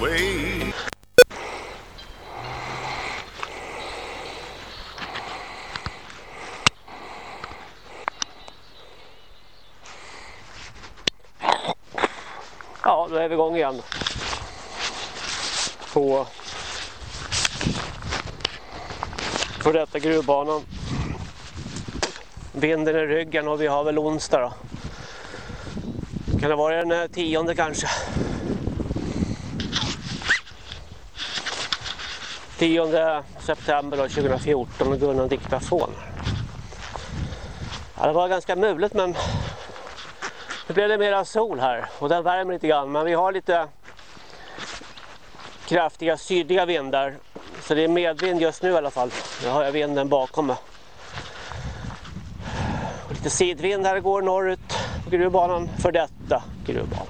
away. Ja, då är vi igång igen. På för detta gruvbanan. Vinden i ryggen och vi har väl onsdag då. Kan det vara den tionde kanske? Tionde september 2014 och Gunnar diktafon. Ja, det var ganska mulet men nu blev det mera sol här och den värmer lite grann men vi har lite kraftiga sydliga vindar så det är medvind just nu i alla fall. Nu har jag vinden bakom mig. Och lite sidvind här går norrut på gruvbanan för detta gruvbanan.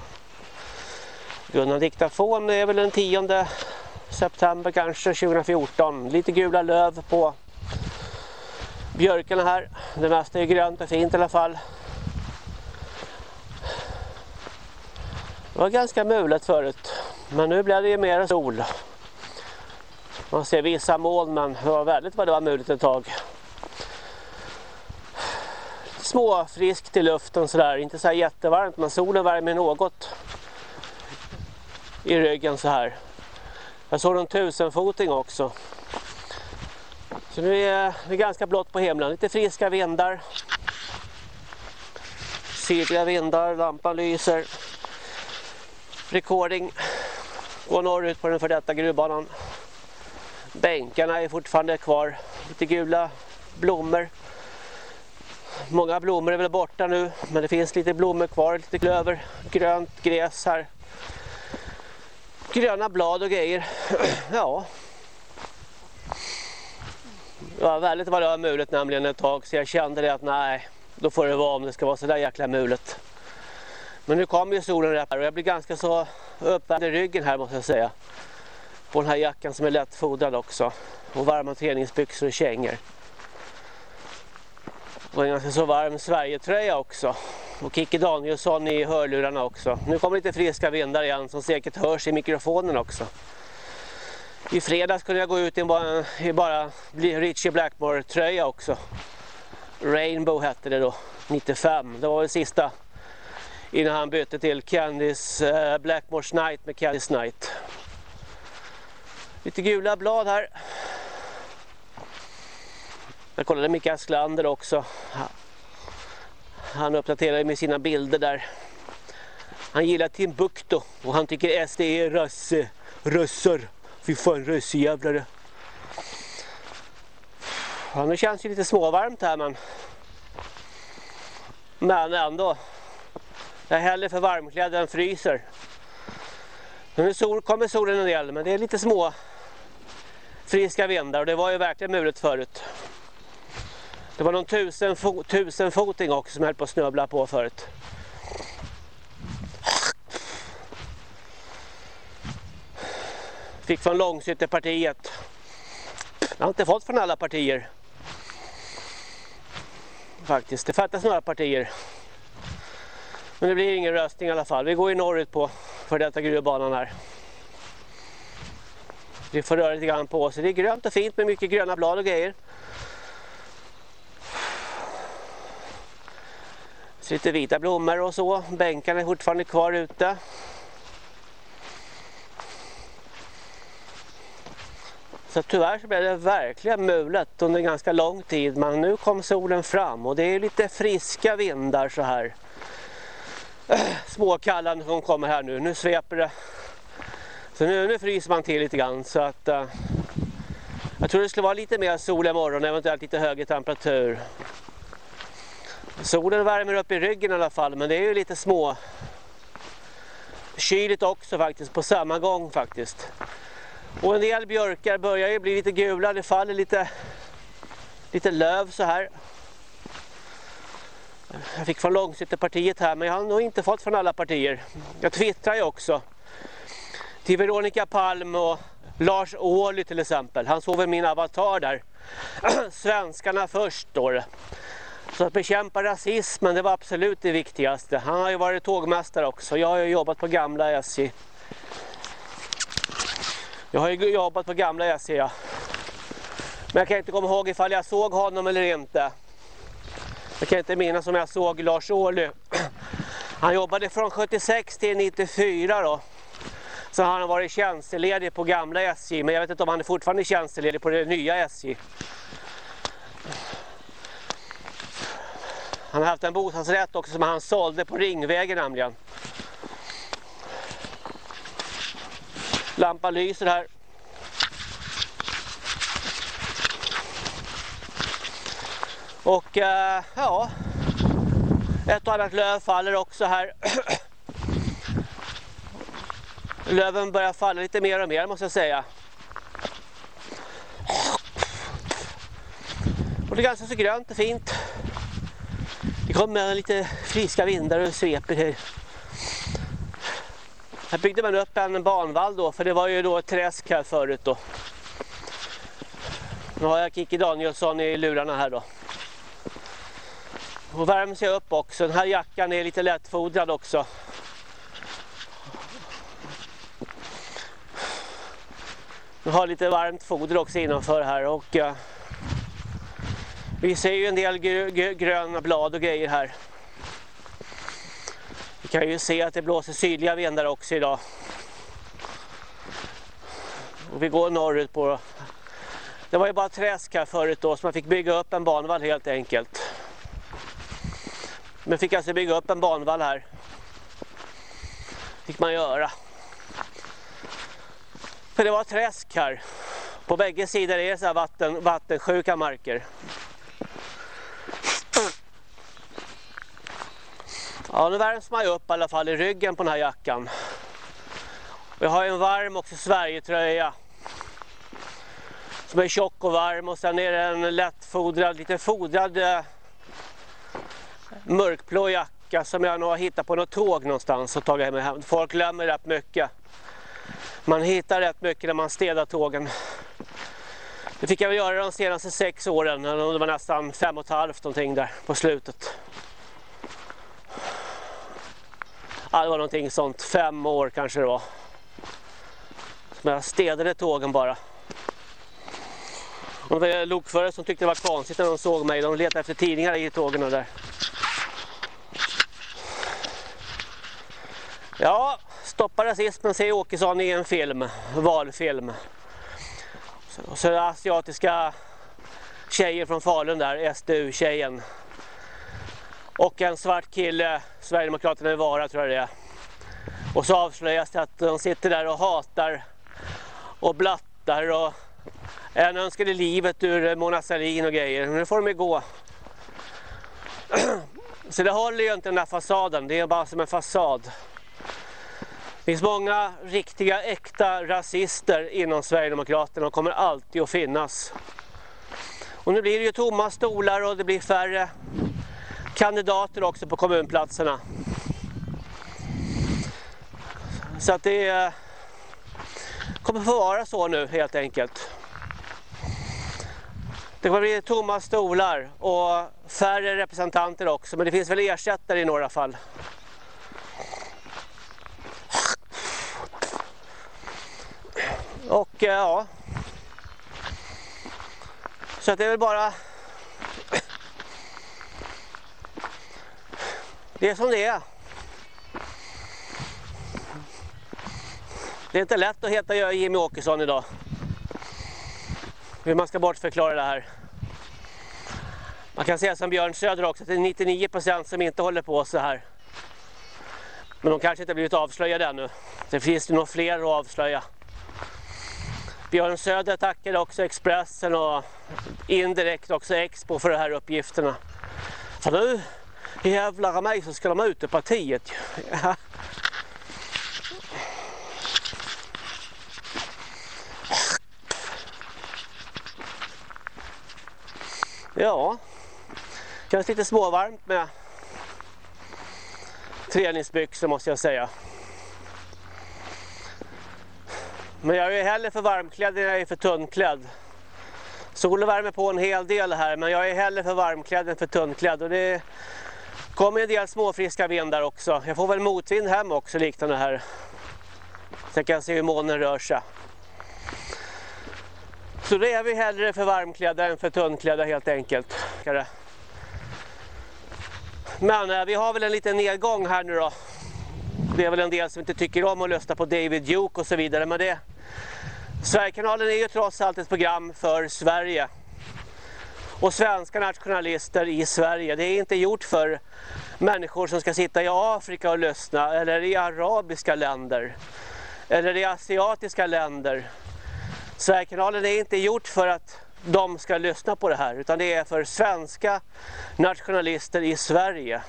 Gunnar diktafon är väl den 10 september kanske 2014. Lite gula löv på björkarna här. Det mesta är grönt och fint i alla fall. Det var ganska mulet förut. Men nu blev det ju mer sol. Man ser vissa moln men det var väldigt vad det var mulet ett tag. Småfriskt i luften sådär. Inte så här jättevarmt men solen värmer något i ryggen så här. Jag såg en tusenfoting också. Så nu är det ganska blått på himlen. Lite friska vindar. Sydliga vindar, lampan lyser. Recording går norrut på den för detta gruvbanan. Bänkarna är fortfarande kvar. Lite gula blommor. Många blommor är väl borta nu, men det finns lite blommor kvar, lite klöver, grönt gräs här. Gröna blad och grejer. ja. Det var väldigt vad det var mulet nämligen ett tag så jag kände det att nej, då får det vara om det ska vara så där jäkla mulet. Men nu kommer ju solen rätt och jag blir ganska så uppvärmd i ryggen här måste jag säga. På den här jackan som är lättfodrad också. Och varma träningsbyxor och kängor. Och en ganska så varm Sverigetröja också. Och Kikki Danielsson i hörlurarna också. Nu kommer lite friska vindar igen som säkert hörs i mikrofonen också. I fredags kunde jag gå ut i bara, i bara Richie Blackmore-tröja också. Rainbow hette det då, 95. Det var väl sista innan han bytte till Candice uh, Blackmore's Night med Candice Night. Lite gula blad här. Jag kollade Micke Asklander också. Han uppdaterade med sina bilder där. Han gillar Timbuktu och han tycker SD är rösse, rössor. Fy fan rössejävlare. Ja, nu känns det lite småvarmt här men men ändå jag är hellre för varmklädd än fryser. Nu sol, kommer solen en del men det är lite små friska vindar och det var ju verkligen mulet förut. Det var någon tusen, fo tusenfoting också som höll på att snöbla på förut. Fick från Långsytterpartiet. Jag har inte fått från alla partier. Faktiskt, det fattas några partier. Men det blir ingen röstning i alla fall. Vi går ju norrut på för detta gruvbanan här. Vi får röra lite grann på oss. Det är grönt och fint med mycket gröna blad och grejer. Lite vita blommor och så. Bänkarna är fortfarande kvar ute. Så tyvärr så blev det verkligen mulet under ganska lång tid. Men nu kom solen fram och det är lite friska vindar så här småkallan som kommer här nu. Nu sveper det. Så nu, nu fryser man till lite grann så att uh, jag tror det skulle vara lite mer sol imorgon, eventuellt lite högre temperatur. Solen värmer upp i ryggen i alla fall, men det är ju lite små kyligt också faktiskt på samma gång faktiskt. Och en del björkar börjar ju bli lite gula, det faller lite lite löv så här. Jag fick från Långsittepartiet här men jag har nog inte fått från alla partier. Jag twittrar ju också. Till Veronica Palm och Lars Ohly till exempel. Han såg väl min avatar där. Svenskarna först står det. Så att bekämpa rasismen det var absolut det viktigaste. Han har ju varit tågmästare också. Jag har ju jobbat på gamla SJ. Jag har ju jobbat på gamla SJ. Ja. Men jag kan inte komma ihåg ifall jag såg honom eller inte. Jag kan inte minnas om jag såg Lars Ohly. Han jobbade från 76 till 94 då. Så han har varit tjänsteledig på gamla SJ. Men jag vet inte om han är fortfarande tjänsteledig på det nya SJ. Han har haft en bostadsrätt också som han sålde på Ringvägen nämligen. Lampan lyser här. Och eh, ja, ett och annat löv faller också här. Löven börjar falla lite mer och mer måste jag säga. Och det är ganska så grönt och fint. Det kommer lite friska vindar och sveper här. Här byggde man upp en banvall då, för det var ju då ett träsk här förut då. Nu har jag Kiki Danielsson i lurarna här då. Och värmer sig upp också. Den här jackan är lite lättfodrad också. Jag har lite varmt foder också innanför här och eh, vi ser ju en del gröna blad och grejer här. Vi kan ju se att det blåser sydliga vindar också idag. Och vi går norrut på det var ju bara träsk här förut då så man fick bygga upp en banvall helt enkelt. Men fick alltså bygga upp en banvall här. Fick man göra. För det var träsk här. På bägge sidor är det så här vatten, vattensjuka marker. Ja, nu värms man ju upp i alla fall i ryggen på den här jackan. Och jag har en varm också Sverigetröja. Som är tjock och varm och sen är det en lättfodrad, lite fodrad eh, mörkblå jacka som jag nog har hittat på något tåg någonstans och tagit med hem. Folk glömmer rätt mycket. Man hittar rätt mycket när man städar tågen. Det fick jag väl göra de senaste sex åren, det var nästan fem och ett halvt någonting där på slutet. Ja, det var någonting sånt, fem år kanske det var. Men jag städade tågen bara. Och det var lokförare som tyckte det var konstigt när de såg mig. De letade efter tidningar i tågen och där. Ja, stoppa rasismen säger Åkesson i en film, valfilm. Så, så asiatiska tjejer från Falun där, SDU-tjejen. Och en svart kille, Sverigedemokraterna i Vara tror jag det är. Och så avslöjas det att de sitter där och hatar och blattar och en önskade livet ur Mona Sahlin och grejer. Men nu får de ju gå. Så det håller ju inte den där fasaden, det är bara som en fasad. Det finns många riktiga, äkta rasister inom Sverigedemokraterna och kommer alltid att finnas. Och nu blir det ju tomma stolar och det blir färre kandidater också på kommunplatserna. Så att det eh, kommer få vara så nu helt enkelt. Det kommer bli tomma stolar och färre representanter också men det finns väl ersättare i några fall. Och eh, ja. Så att det är väl bara Det är som det är. Det är inte lätt att heta Jimmy Åkesson idag. Hur man ska bortförklara det här. Man kan säga som Björn Söder också att det är 99% som inte håller på så här. Men de kanske inte har blivit avslöjade ännu. Det finns ju nog fler att avslöja. Björn Söder tackade också Expressen och indirekt också Expo för de här uppgifterna. För nu jävlar mig så ska de ut ur partiet. Ja. Ja, känns lite småvarmt med träningsbyxor måste jag säga. Men jag är hellre för varmklädd än jag är för tunnklädd. Solen värmer på en hel del här men jag är hellre för varmklädd än för tunnklädd och det kommer en del småfriska vindar också. Jag får väl motvind hem också liknande här. Så jag kan se hur månen rör sig. Så då är vi hellre för varmklädda än för tunnklädda helt enkelt. Men eh, vi har väl en liten nedgång här nu då. Det är väl en del som inte tycker om att lyssna på David Duke och så vidare. Men det, Sverigekanalen är ju trots allt ett program för Sverige. Och svenska nationalister i Sverige. Det är inte gjort för människor som ska sitta i Afrika och lyssna. Eller i arabiska länder. Eller i asiatiska länder. Sverigekanalen är inte gjort för att de ska lyssna på det här. Utan det är för svenska nationalister i Sverige.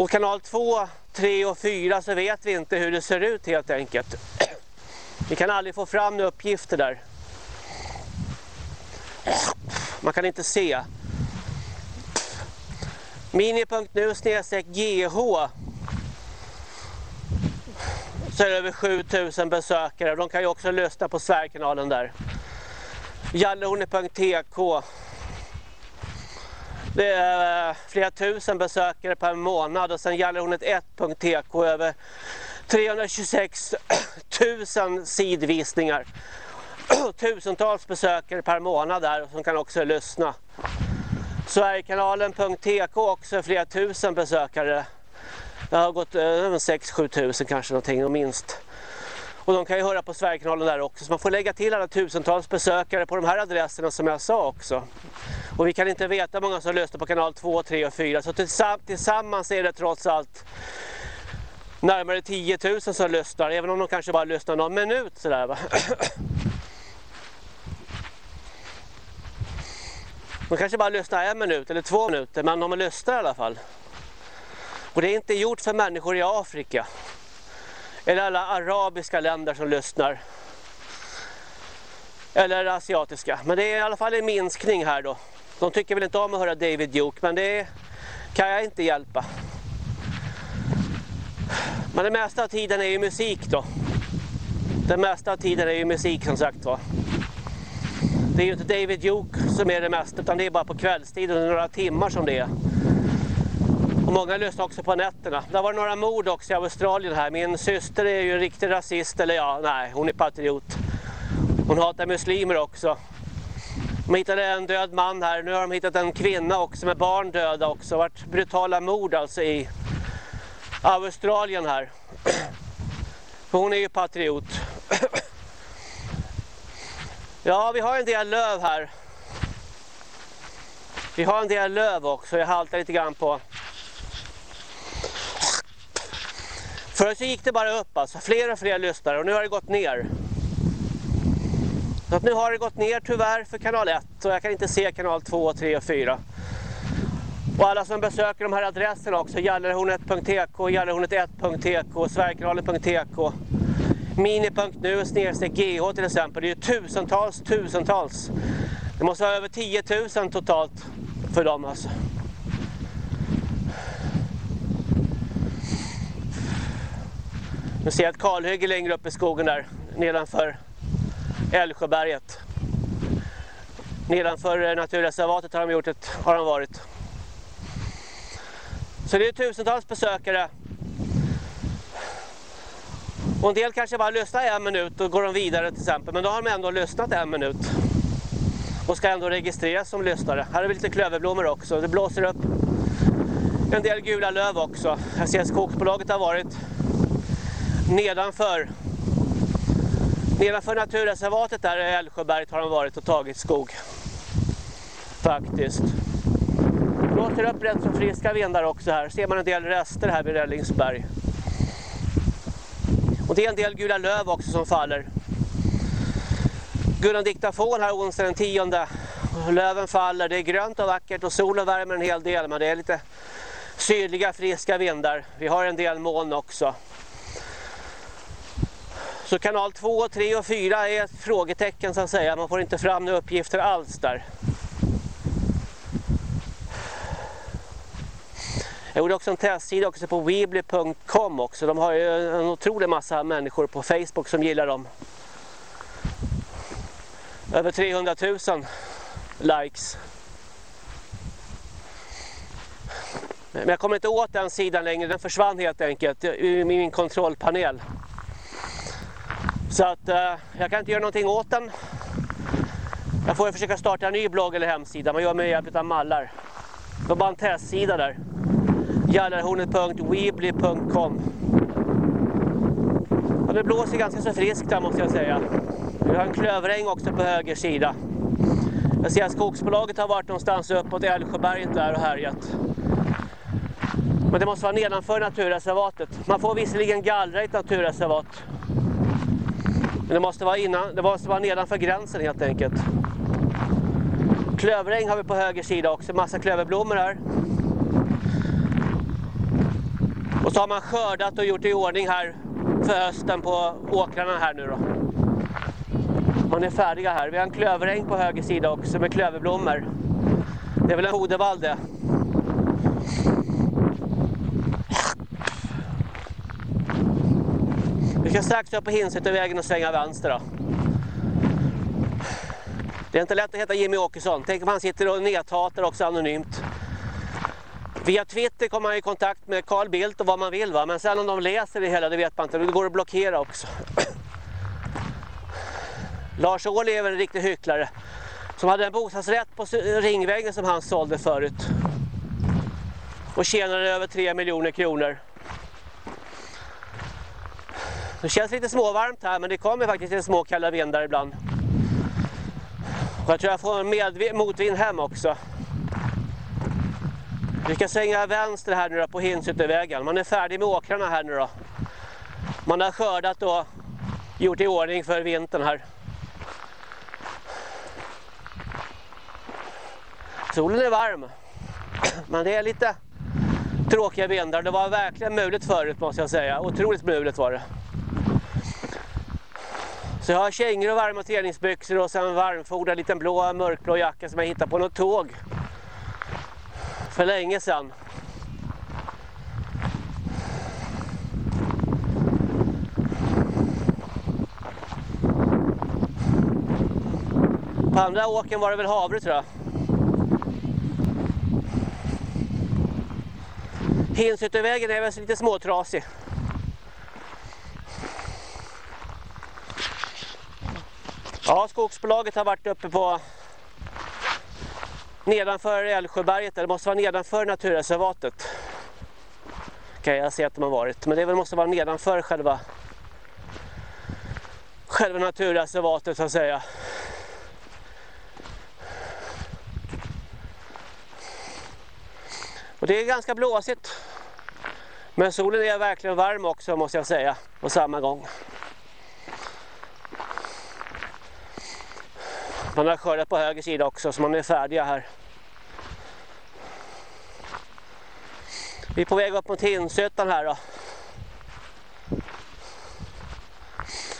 Och kanal 2, 3 och 4 så vet vi inte hur det ser ut helt enkelt. Vi kan aldrig få fram uppgifter där. Man kan inte se. Mini.nu snedstreck GH så är det över 7000 besökare. De kan ju också lyssna på Sverigekanalen där. Jallehornet.tk det är eh, flera tusen besökare per månad och sen Jallehornet1.tk över 326 000 sidvisningar. Tusentals besökare per månad där som kan också lyssna. Sverigekanalen.tk också flera tusen besökare. Det har gått eh, över 6-7 tusen kanske någonting minst. Och de kan ju höra på Sverigekanalen där också. Så man får lägga till alla tusentals besökare på de här adresserna som jag sa också. Och vi kan inte veta hur många som lyssnar på kanal 2, 3 och 4. Så tillsammans är det trots allt närmare 10 000 som lyssnar. Även om de kanske bara lyssnar någon minut sådär va. De kanske bara lyssnar en minut eller två minuter men de lyssnar i alla fall. Och det är inte gjort för människor i Afrika. Eller alla arabiska länder som lyssnar. Eller asiatiska. Men det är i alla fall en minskning här då. De tycker väl inte om att höra David Duke men det kan jag inte hjälpa. Men det mesta av tiden är ju musik då. Det mesta av tiden är ju musik som sagt var. Det är ju inte David Duke som är det mesta utan det är bara på kvällstid under några timmar som det är. Och många lyssnar också på nätterna. Det var några mord också i Australien här. Min syster är ju en riktig rasist, eller ja, nej, hon är patriot. Hon hatar muslimer också. De hittade en död man här. Nu har de hittat en kvinna också med barn döda också. Det har varit brutala mord alltså i Australien här. Hon är ju patriot. Ja, vi har en del löv här. Vi har en del löv också. Jag haltar lite grann på. Förut så gick det bara upp alltså. Fler och fler lyssnare och nu har det gått ner. Så att nu har det gått ner tyvärr för kanal 1 och jag kan inte se kanal 2, 3 och 4. Och alla som besöker de här adresserna också, jallarhornet.tk, jallarhornet1.tk, sverigekanalen.tk mini.nu snedstreck GH till exempel. Det är ju tusentals, tusentals. Det måste vara över 10 000 totalt för dem alltså. Nu ser jag ett kalhygge längre upp i skogen där nedanför Älvsjöberget. Nedanför eh, naturreservatet har de gjort ett, har de varit. Så det är tusentals besökare och en del kanske bara lyssnar en minut och går de vidare till exempel. Men då har de ändå lyssnat en minut. Och ska ändå registreras som lyssnare. Här har vi lite klöverblommor också. Det blåser upp en del gula löv också. Jag ser att skogsbolaget har varit nedanför nedanför naturreservatet där i Älvsjöberget har de varit och tagit skog. Faktiskt. Det blåser upp rätt så friska vindar också här. Ser man en del rester här vid Rällingsberg. Och det är en del gula löv också som faller. Gullan diktafon här onsdag den tionde. Löven faller, det är grönt och vackert och solen värmer en hel del men det är lite sydliga friska vindar. Vi har en del moln också. Så kanal 2, 3 och 4 är ett frågetecken så att säga. Man får inte fram några uppgifter alls där. Jag gjorde också en testsida också på weebly.com också. De har ju en otrolig massa människor på Facebook som gillar dem. Över 300 000 likes. Men jag kommer inte åt den sidan längre, den försvann helt enkelt i min kontrollpanel. Så att eh, jag kan inte göra någonting åt den. Jag får försöka starta en ny blogg eller hemsida. Man gör med hjälp av mallar. Det var bara en testsida där. Jallarhornet.weebly.com och Det blåser ganska så friskt där måste jag säga. Vi har en klövregn också på höger sida. Jag ser att skogsbolaget har varit någonstans uppåt Älvsjöberget där och härjat. Men det måste vara nedanför naturreservatet. Man får visserligen gallra i ett naturreservat. Men det måste vara, innan, det måste vara nedanför gränsen helt enkelt. Klöveräng har vi på höger sida också, massa klöverblommor här. Och så har man skördat och gjort i ordning här för hösten på åkrarna här nu då. Man är färdiga här. Vi har en klöveräng på höger sida också med klöverblommor. Det är väl en hodevall det. Vi ska strax upp på Hinsutövägen och svänga vänster då. Det är inte lätt att heta Jimmy Åkesson. Tänk om han sitter och näthatar också anonymt. Via Twitter kommer man i kontakt med Carl Bildt och vad man vill va. Men sen om de läser det hela det vet man inte. Det går att blockera också. Lars Ohly är väl en riktig hycklare. Som hade en bostadsrätt på Ringvägen som han sålde förut. Och tjänade över 3 miljoner kronor. Det känns lite småvarmt här men det kommer faktiskt en små kalla vindar ibland. Och jag tror jag får en motvind hem också. Vi ska svänga vänster här nu då på Hinsyttervägen. Man är färdig med åkrarna här nu då. Man har skördat och gjort i ordning för vintern här. Solen är varm. Men det är lite tråkiga vindar. Det var verkligen muligt förut måste jag säga. Otroligt muligt var det. Så jag har kängor och varma träningsbyxor och sen varmfodrad liten blå mörkblå jacka som jag hittade på något tåg. För länge sedan. På andra åken var det väl havre tror jag. Hinsyttervägen är väl lite småtrasig. Ja, skogsbolaget har varit uppe på nedanför Älvsjöberget, det måste vara nedanför naturreservatet. Kan jag se att de har varit, men det måste vara nedanför själva själva naturreservatet så att säga. Och det är ganska blåsigt. Men solen är verkligen varm också måste jag säga på samma gång. Man har skördat på höger sida också så man är färdiga här. Vi är på väg upp mot Hinsötan här då.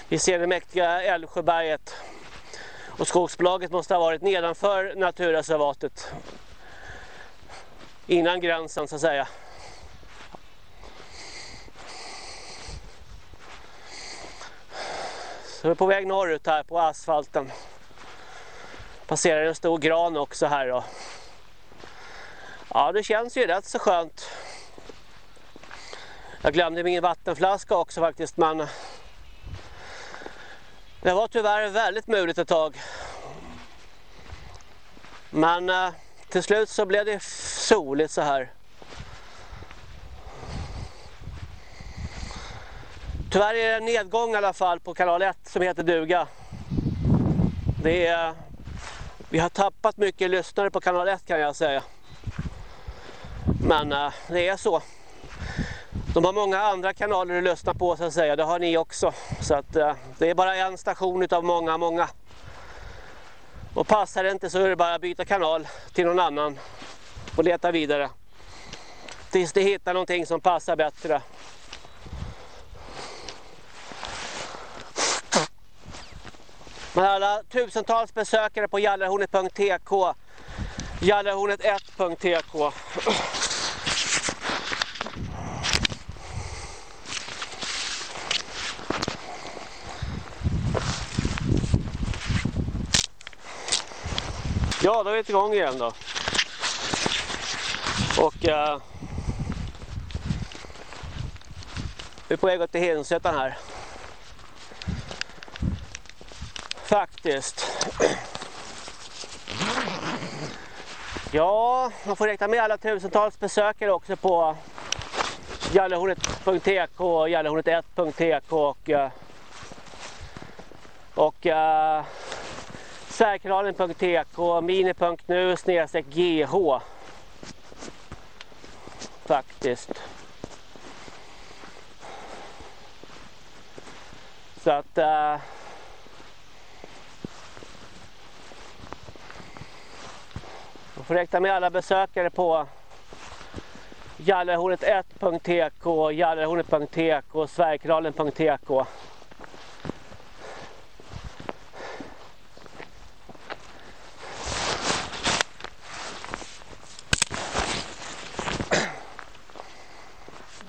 Vi ser det mäktiga Älvsjöberget. Och skogsbolaget måste ha varit nedanför naturreservatet. Innan gränsen så att säga. Så vi är på väg norrut här på asfalten. Passerar en stor gran också här då. Ja, det känns ju rätt så skönt. Jag glömde min vattenflaska också faktiskt, men det var tyvärr väldigt muligt ett tag. Men eh, till slut så blev det soligt så här. Tyvärr är det en nedgång i alla fall på kanal 1 som heter Duga. Det är vi har tappat mycket lyssnare på kanal 1 kan jag säga. Men äh, det är så. De har många andra kanaler att lyssna på så att säga. Det har ni också. Så att äh, det är bara en station utav många, många. Och passar det inte så är det bara att byta kanal till någon annan. Och leta vidare. Tills de hittar någonting som passar bättre. Men alla tusentals besökare på jallarhornet.tk Jallarhornet1.tk Ja, då är vi igång igen då. Och eh, vi är på väg upp till Hedensötan här. Faktiskt. Ja, man får räkna med alla tusentals besökare också på jallehornet.tk och jallehornet1.tk och eh, och uh, Sverigekanalen.tk mini.nu snedstreck gh faktiskt så att uh, Du får räkna med alla besökare på Jallarhornet1.tk, Jallarhornet.tk och Sverigekanalen.tk.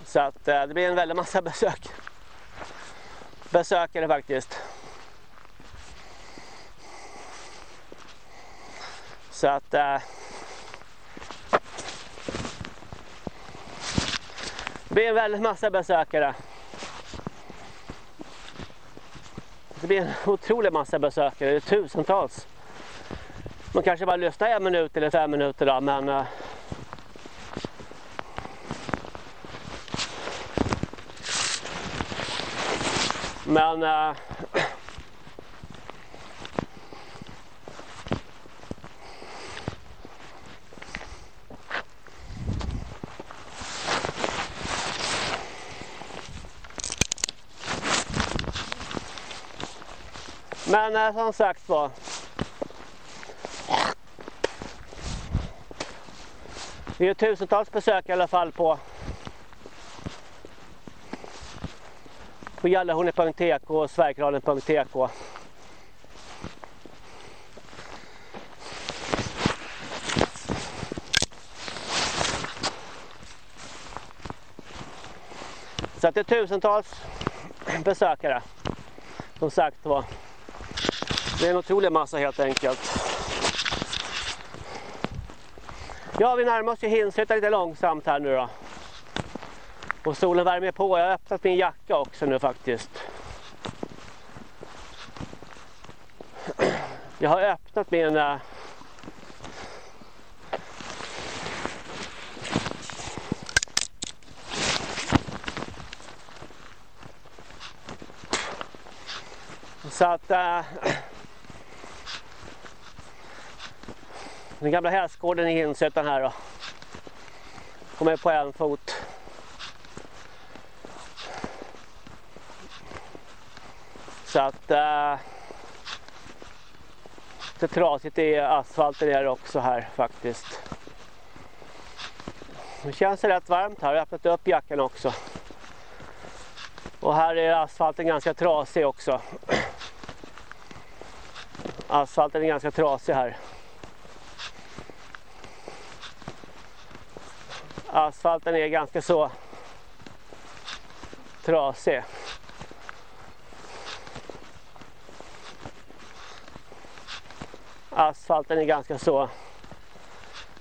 Så att eh, det blir en väldigt massa besök. Besökare faktiskt. Så att eh, Det blir en väldigt massa besökare. Det blir en otrolig massa besökare, det är tusentals. Man kanske bara lyssnar en minut eller fem minuter då, men uh... Men uh... Men eh, som sagt var. Det är tusentals besök i alla fall på på jallahornet.tk och sverigekanalen.tk. Så att det är tusentals besökare. Som sagt var. Det är en otrolig massa helt enkelt. Ja, vi närmar oss ju Hinshyttan lite långsamt här nu då. Och solen värmer på. Jag har öppnat min jacka också nu faktiskt. Jag har öppnat min... Eh, Så att... Äh... Den gamla hästgården i Hinsötan här då. Kommer på en fot. Så att äh, det är trasigt i asfalten är det också här faktiskt. Det känns rätt varmt här. Jag har öppnat upp jackan också. Och här är asfalten ganska trasig också. Asfalten är ganska trasig här. Asfalten är ganska så trasig. Asfalten är ganska så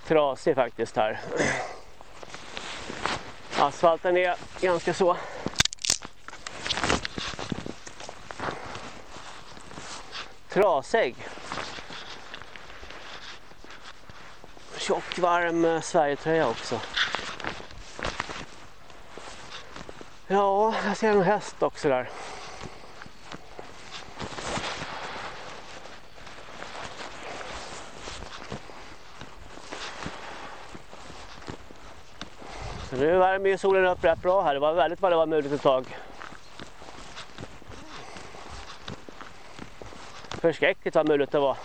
trasig faktiskt här. Asfalten är ganska så trasig. Tjock varm eh, Sverigetröja också. Ja, jag ser en häst också där. Så nu värmer ju solen upp rätt bra här. Det var väldigt vad det var möjligt ett tag. Förskräckligt vad möjligt det var.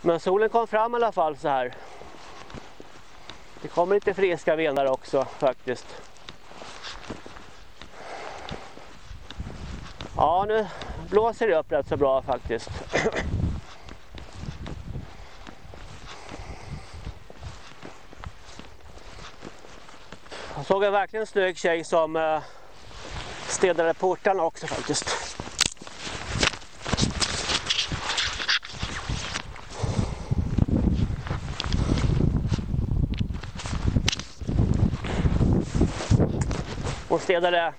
Men solen kom fram i alla fall så här. Det kommer lite friska vindar också faktiskt. Ja, nu blåser det upp rätt så bra faktiskt. Jag såg en verkligen snygg tjej som eh, städade portarna också faktiskt. Hon städade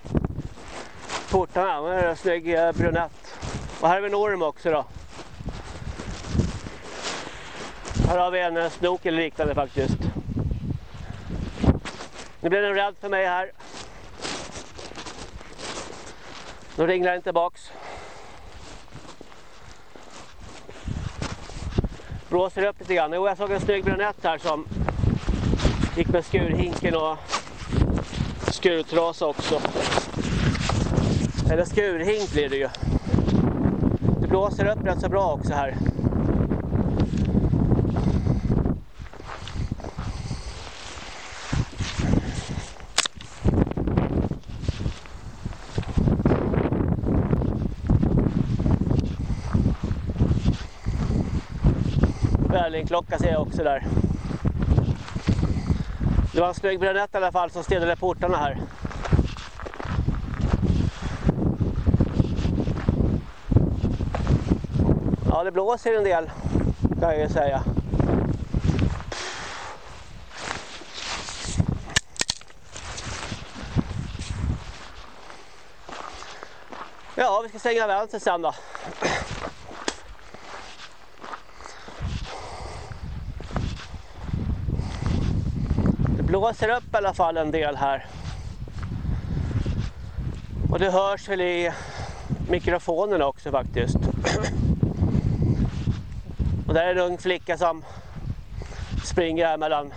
Skjortan, Hon med en snygg eh, brunett. Och här har vi en orm också då. Här har vi en eh, snok eller liknande faktiskt. Nu blir den rädd för mig här. Nu ringlar den tillbaks. Blåser upp lite grann. Jo, jag såg en snygg brunett här som gick med skurhinken och skurtrasa också. Eller skurhink blir det ju. Det blåser upp rätt så bra också här. Berlingklocka ser jag också där. Det var en snygg brunett i alla fall som städade portarna här. Det blåser en del kan jag ju säga. Ja, vi ska stänga vänster sen då. Det blåser upp i alla fall en del här. Och det hörs väl i mikrofonen också faktiskt. Och där är en ung flicka som springer här mellan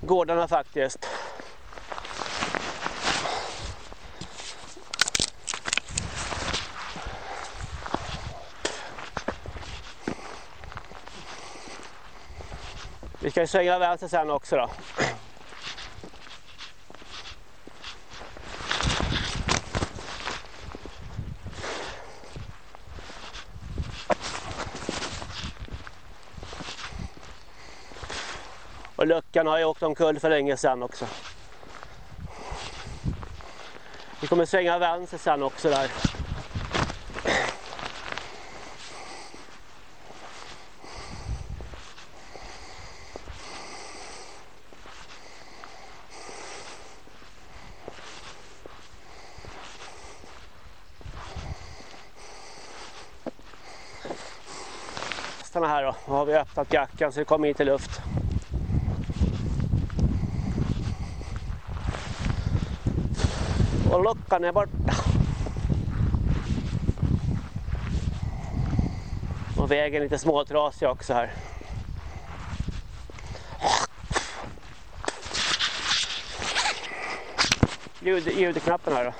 gårdarna faktiskt. Vi ska svänga vänster sen också då. Och luckan har ju åkt omkull för länge sedan också. Vi kommer svänga vänster sen också där. Stanna här då. Nu har vi öppnat jackan så det kommer inte luft. On luckan är borta. Och vägen är lite småtrasig också här. Ljud, ljudknappen här då.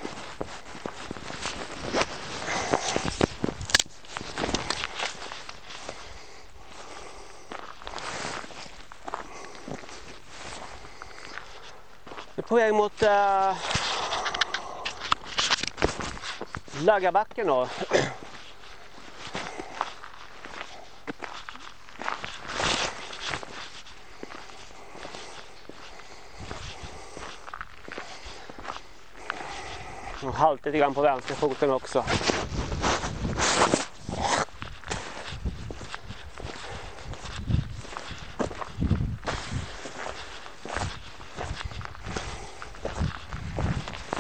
Är på väg mot uh, äh, Laggabacken då. Och halt lite grann på vänsterfoten också.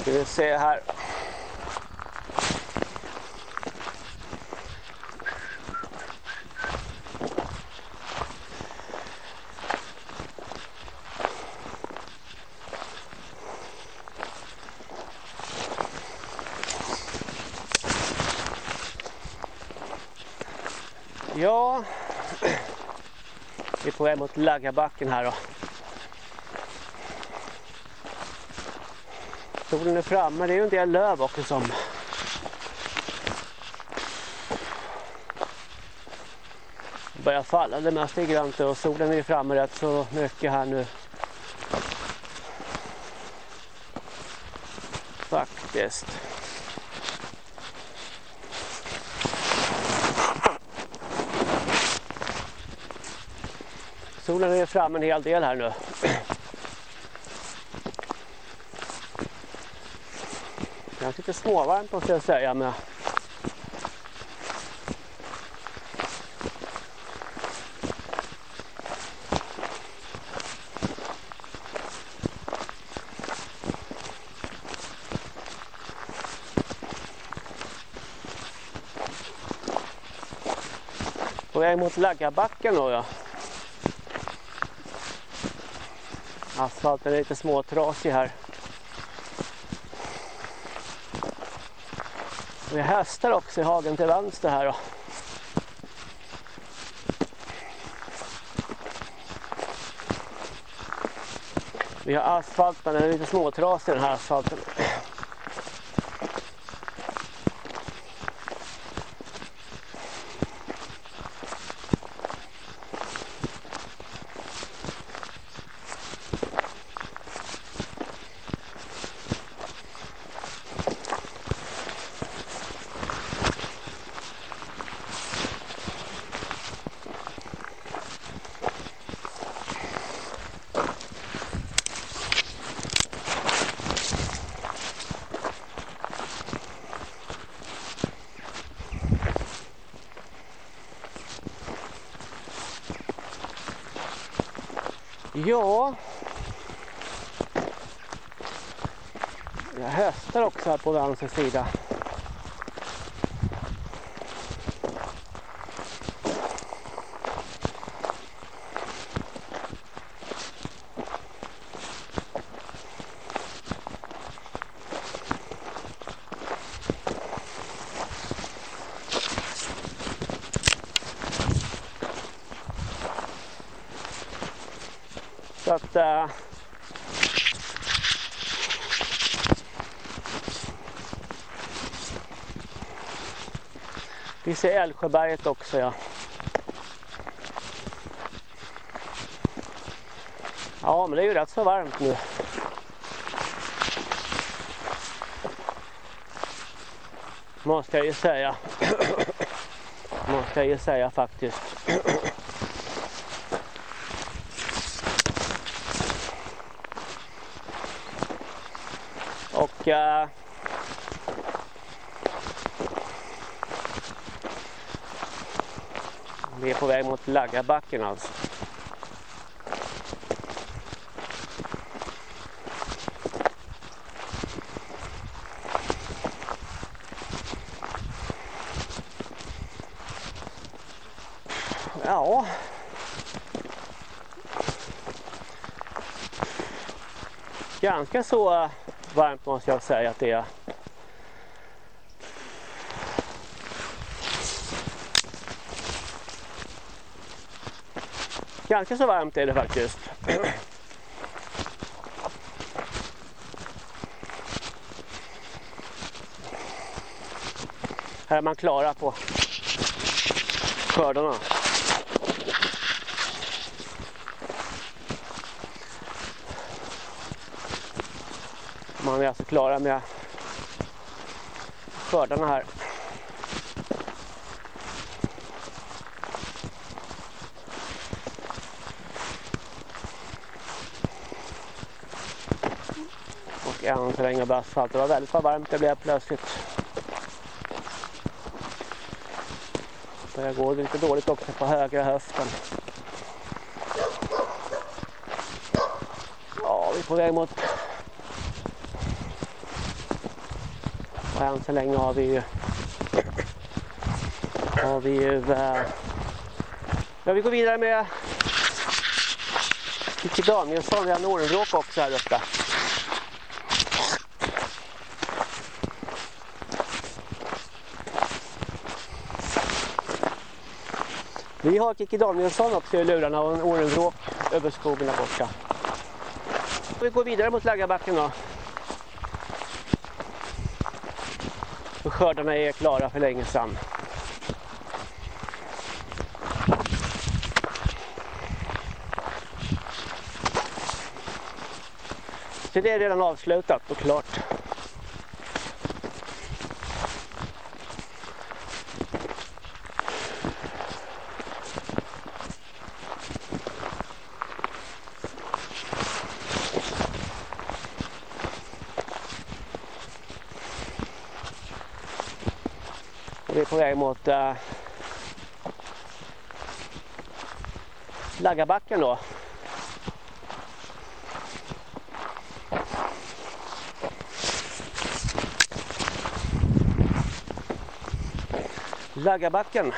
Ska vi se här. Ja, vi är på väg mot Laggabacken här då. Solen är framme, det är ju en del löv också som börjar falla. Det mesta är grönt och solen är framme rätt så mycket här nu. Faktiskt. Solen är framme en hel del här nu. Det är lite småvarmt måste jag säga med väg mot Laggabacken då ja. Asfalten är lite småtrasig här. Vi har hästar också i hagen till vänster här då. Vi har asfalt men den är lite småtrasig den här asfalten. Ja. Jag är hästar också här på vänster sida. Så att... Äh, vi ser Älvsjöberget också ja. Ja men det är ju rätt så varmt nu. Måste jag ju säga. Måste jag ju säga faktiskt. Och uh, vi är Laggarbacken alltså. Ja. Ganska så eh, varmt måste jag säga att det är. Ganska så varmt är det faktiskt. Här är man klara på skördarna. Man är alltså klara med skördarna här. Och än asfalt. Det var väldigt varmt det blev plötsligt. Det går lite dåligt också på högra höften. Ja, vi är på väg mot Och än så länge har vi ju har vi ju eh, ja, vi går vidare med Kikki Danielsson, vi har Nordenbråk också här uppe. Vi har Kikki Danielsson också i lurarna och en Orenvråk över skogen där borta. Vi går vidare mot Laggarbacken då. Och skördarna är klara för länge sedan. Så det är redan avslutat och klart. väg mot äh, Laggabacken då. Laggabacken.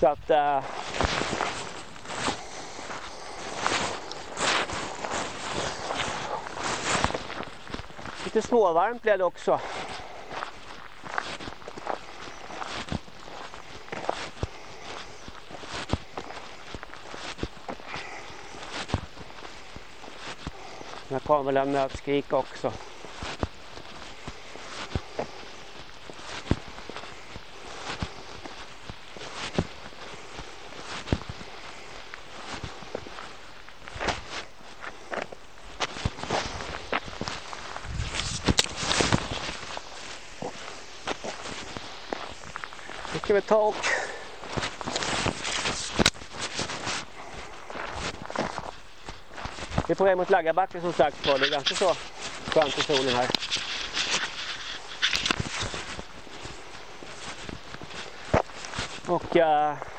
Så att äh, lite småvarmt blev det också. Här kommer väl en nötskrik också. Ska vi ta och Vi är på väg mot Laggarbacken som sagt var. Det är ganska så skönt i solen här. Och uh,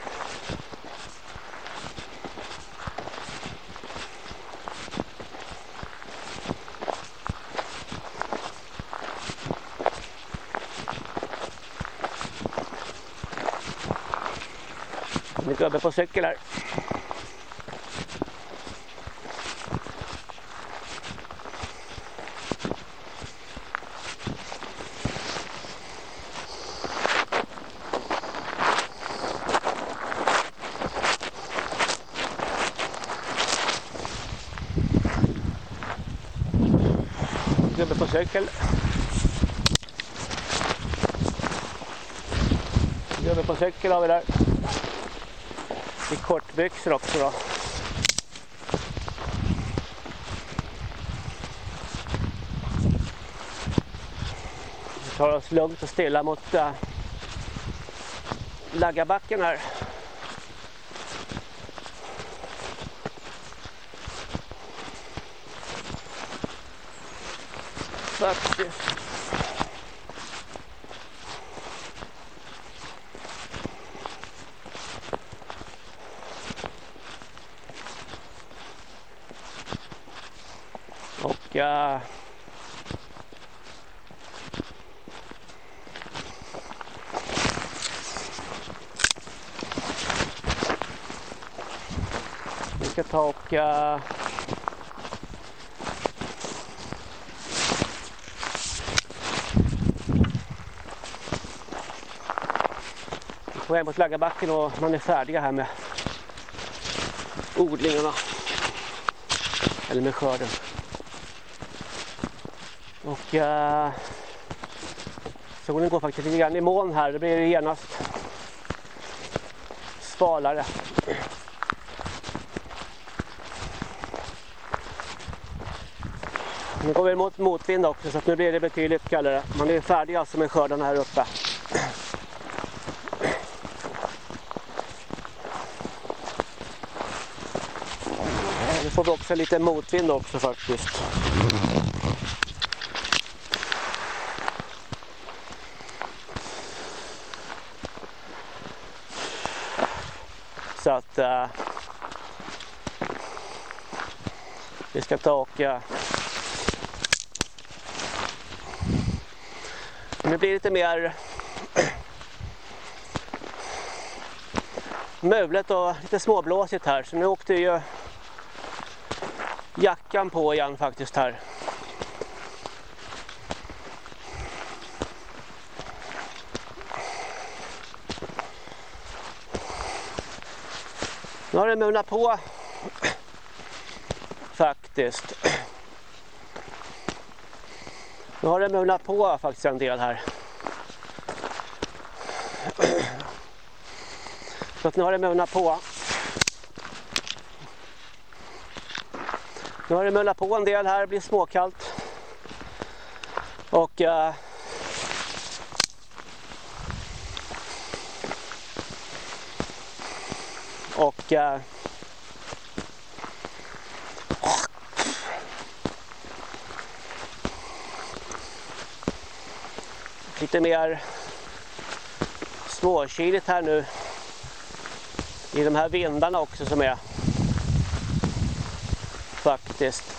En gubbe på cykel här. Gubbe på cykel. Gubbe på cykel har vi där. I kortbyxor också då. Vi tar oss lugnt och stilla mot eh, äh, Laggarbacken här. Faktiskt. Vi ska ta och uh, vi väg mot Laggarbacken och man är färdiga här med odlingarna eller med skörden. Och eh, solen går faktiskt lite grann i moln här. Det blir genast svalare. Nu går vi mot motvind också så att nu blir det betydligt kallare. Man är färdig alltså med skördarna här uppe. Nu får vi också lite motvind också faktiskt. Så att uh, vi ska ta och eh, nu blir det lite mer mulet och lite småblåsigt här så nu åkte ju jackan på igen faktiskt här. Nu har det mulnat på faktiskt. Nu har det munat på faktiskt en del här. Så att nu har det munat på. Nu har det mullat på en del här, det blir småkallt. Och eh, och eh, lite mer småkyligt här nu i de här vindarna också som är faktiskt.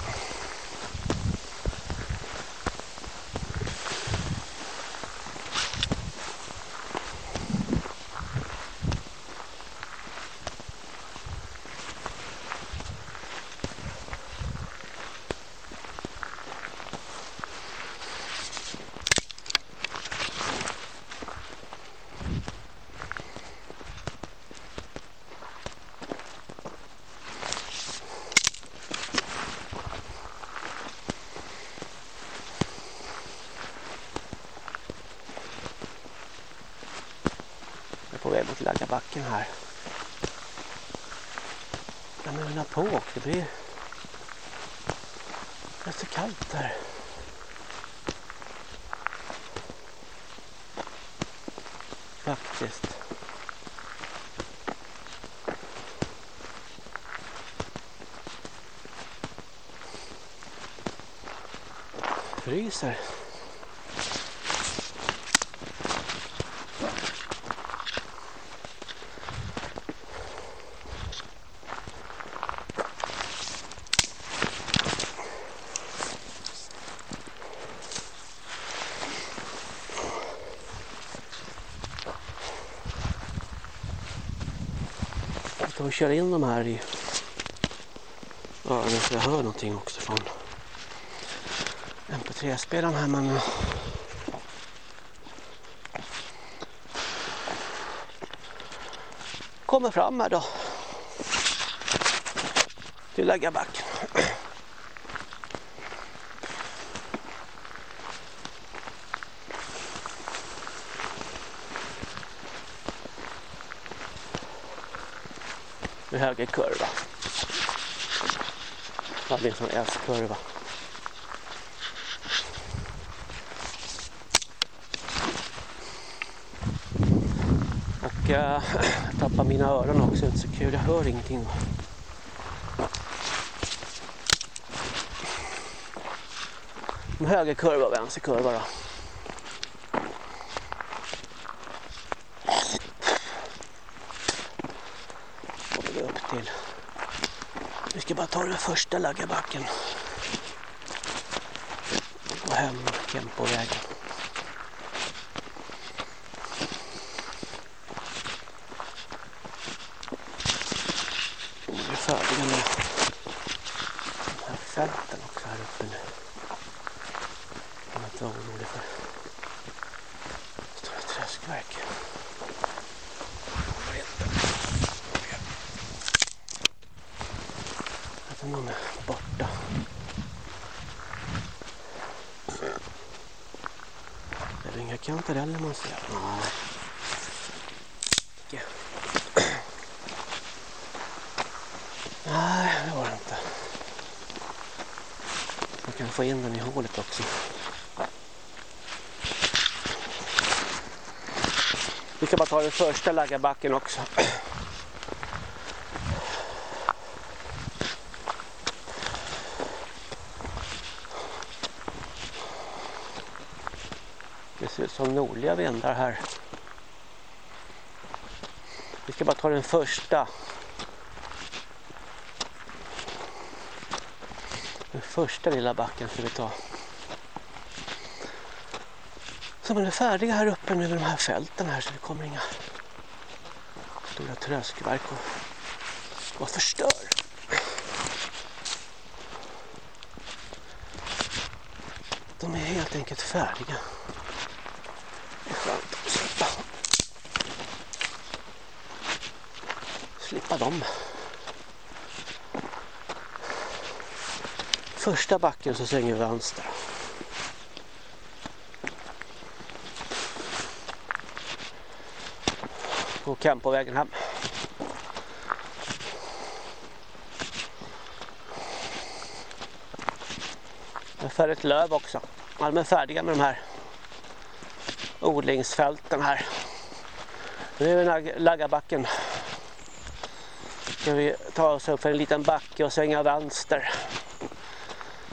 Väg mot Laggabacken här. Jag menar på och Det blir rätt så kallt där. Faktiskt. Fryser. Kör köra in de här i ja, jag hör någonting också från mp3-spelaren här men kommer fram här då till lägga backen. Med höger kurva. Det blir en S-kurva. Och äh, jag tappar mina öron också, inte så kul, jag hör ingenting. En höger kurva och vänster kurva då. Jag tar den första laggarbacken. och hem, hem på vägen. Vi är färdiga med de här fälten också här uppe nu. Jag är inte orolig för stora träskverk. är någon borta. Det är inga kantareller man ser. Nej. Nej, det var det inte. Man kan få in den i hålet också. Vi ska bara ta den första laggarbacken också. Det ser ut som nordliga vindar här. Vi ska bara ta den första. Den första lilla backen ska vi ta. Så man är färdiga här uppe nu med de här fälten här så det kommer inga stora tröskverk och, och förstör. De är helt enkelt färdiga. Det är skönt att slippa slippa dem. Första backen så svänger vi vänster. På vägen hem. Jag för ett löv också. De är färdiga med de här odlingsfälten här. Nu är vi Laggabacken ska vi ta oss upp för en liten backe och svänga vänster.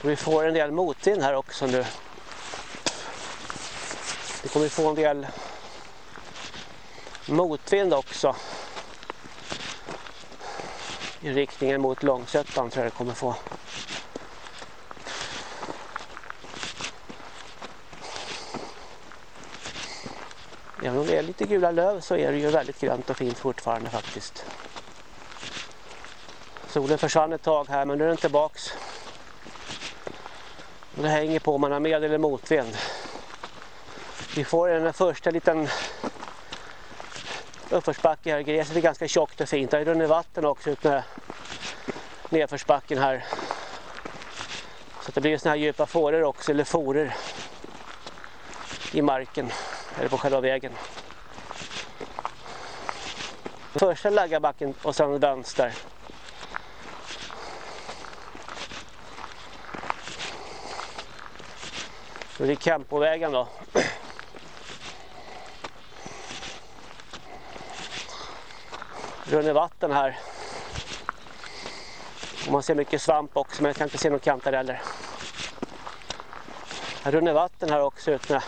Vi får en del motvind här också nu. Vi kommer få en del motvind också. I riktningen mot Långsötan tror jag det kommer få. Även om det är lite gula löv så är det ju väldigt grönt och fint fortfarande faktiskt. Solen försvann ett tag här men nu är den tillbaks. Och det hänger på om man har med eller motvind. Vi får en första liten uppförsbacke här. Gräset är ganska tjockt och fint. Det är runnit vatten också ut med nedförsbacken här. Så det blir såna här djupa fåror också, eller fåror i marken eller på själva vägen. Första laggarbacken och sen vänster. Så det är Kempovägen då. Runnit vatten här. Och man ser mycket svamp också men jag kan inte se några kantareller. heller. Här runner vatten här också ut med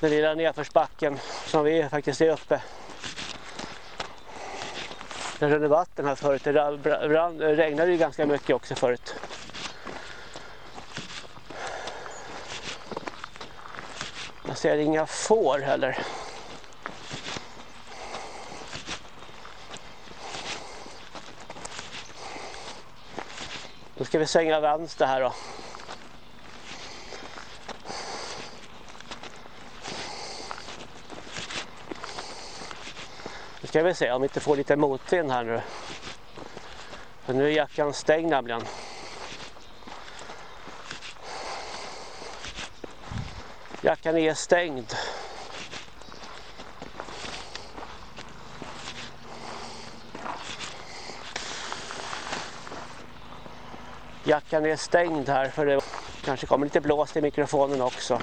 den lilla nedförsbacken som vi faktiskt är uppe. Det runner vatten här förut. Det regnade ju ganska mycket också förut. Jag ser inga får heller. Ska vi svänga vänster här då. Nu ska vi se om vi inte får lite motvind här nu. För nu är jackan stängd nämligen. Jackan är stängd. Jackan är stängd här för det kanske kommer lite blåst i mikrofonen också.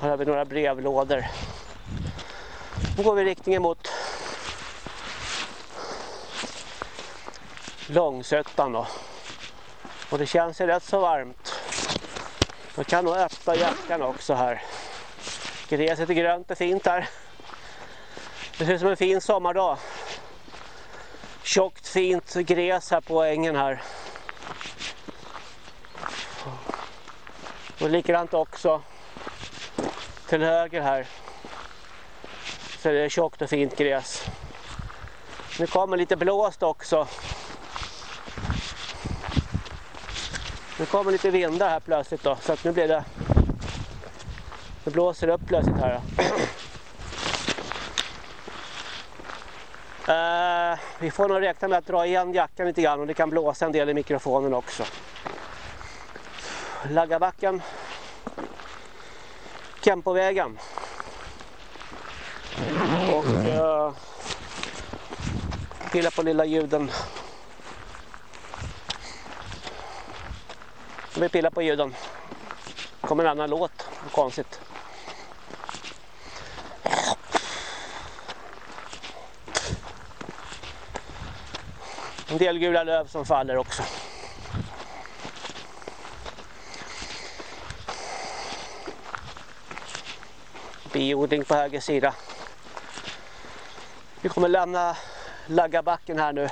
Här har vi några brevlådor. Nu går vi i riktning mot Långsötan då. Och det känns ju rätt så varmt. Jag kan nog öppna jackan också här. Gräset är grönt och fint här. Det ser ut som en fin sommardag. Tjockt fint gräs här på ängen här. Och likadant också till höger här. Så det är tjockt och fint gräs. Nu kommer lite blåst också. Nu kommer lite vindar här plötsligt då. Så att nu blir det... Det blåser upp plötsligt här. Uh, vi får nog räkna med att dra igen jackan lite grann och det kan blåsa en del i mikrofonen också. Laggabacken. Kempovägen. Och uh, pilla på lilla ljuden. Vi pillar på ljuden. Kommer en annan låt. Konstigt. En del gula löv som faller också. Biodling på höger sida. Vi kommer lämna laggabacken här nu.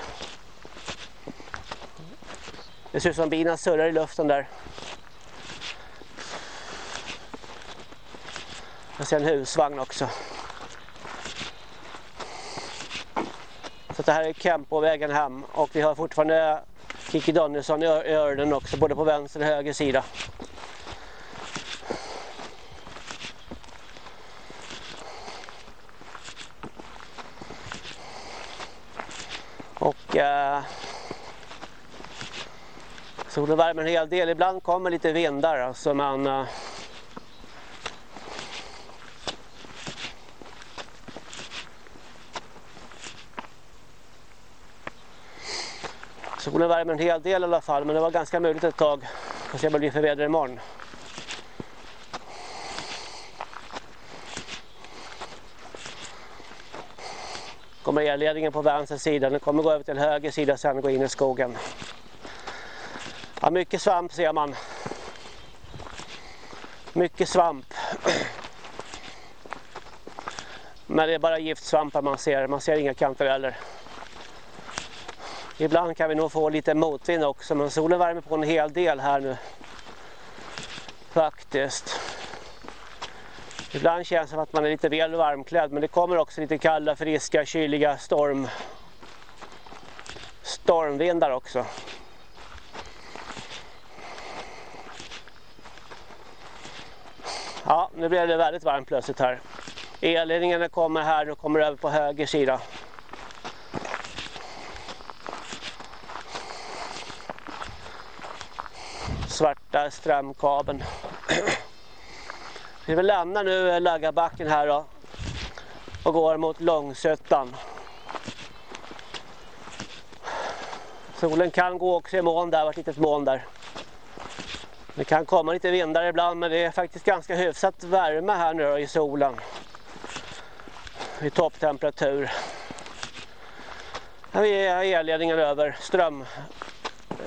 Det ser ut som bina surrar i luften där. Jag ser en husvagn också. Det här är Kempovägen hem och vi har fortfarande Kiki Danielsson i öronen också, både på vänster och höger sida. Och eh, solen värmer en hel del. Ibland kommer lite vindar alltså man eh, Solen värmer en hel del i alla fall men det var ganska möjligt ett tag. Får se vad det blir för väder imorgon. Kommer elledningen på vänster sida. Den kommer gå över till höger sida sen och gå in i skogen. Ja, mycket svamp ser man. Mycket svamp. Men det är bara giftsvampar man ser. Man ser inga kantareller. Ibland kan vi nog få lite motvind också men solen värmer på en hel del här nu. Faktiskt. Ibland känns det som att man är lite väl varmklädd men det kommer också lite kalla, friska, kyliga storm stormvindar också. Ja, nu blir det väldigt varmt plötsligt här. Elledningarna kommer här och kommer över på höger sida. Svarta strömkabeln. Vi vill lämna nu eh, Laggabacken här då. och går mot Långsötan. Solen kan gå också i moln där, var ett litet moln där. Det kan komma lite vindar ibland men det är faktiskt ganska hyfsat värme här nu då, i solen. I topptemperatur. Här är elledningen över, ström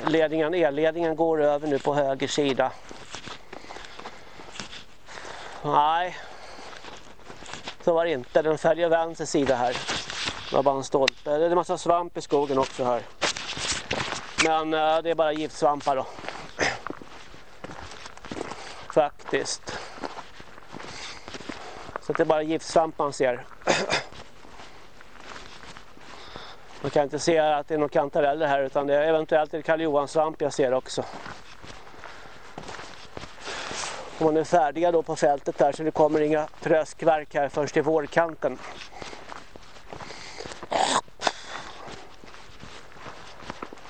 ledningen, elledningen går över nu på höger sida. Nej, så var det inte. Den följer vänster sida här. Det var bara en stolpe. Det är en massa svamp i skogen också här. Men eh, det är bara giftsvampar då. Faktiskt. Så det är bara giftsvamp man ser. Man kan inte se att det är några kantareller här utan det är eventuellt en Karl jag ser också. Om man är färdiga då på fältet där så det kommer inga tröskverk här först i vårkanten.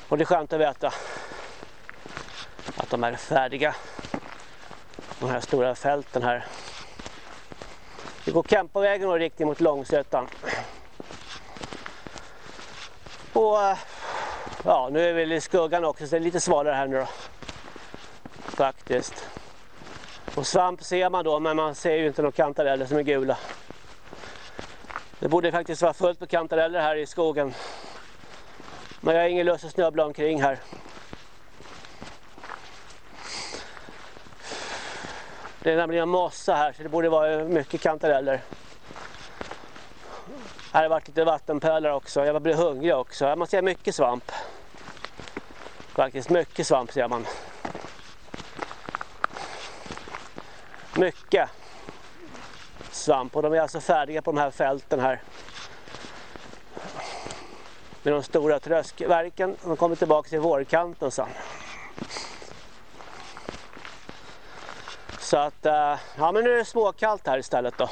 Och det är skönt att veta att de är färdiga. De här stora fälten här. Vi går Kämpavägen och riktning mot Långsötan. Och ja, nu är vi i skuggan också så det är lite svalare här nu då. Faktiskt. Och svamp ser man då men man ser ju inte några kantareller som är gula. Det borde faktiskt vara fullt med kantareller här i skogen. Men jag har ingen lust att snubbla omkring här. Det är nämligen mossa här så det borde vara mycket kantareller. Här har varit lite vattenpölar också. Jag blir hungrig också. Här man ser mycket svamp. Faktiskt mycket svamp ser man. Mycket svamp och de är alltså färdiga på de här fälten här. Med de stora tröskverken. De kommer tillbaka till vårkanten sen. Så att, eh, ja men nu är det småkallt här istället då.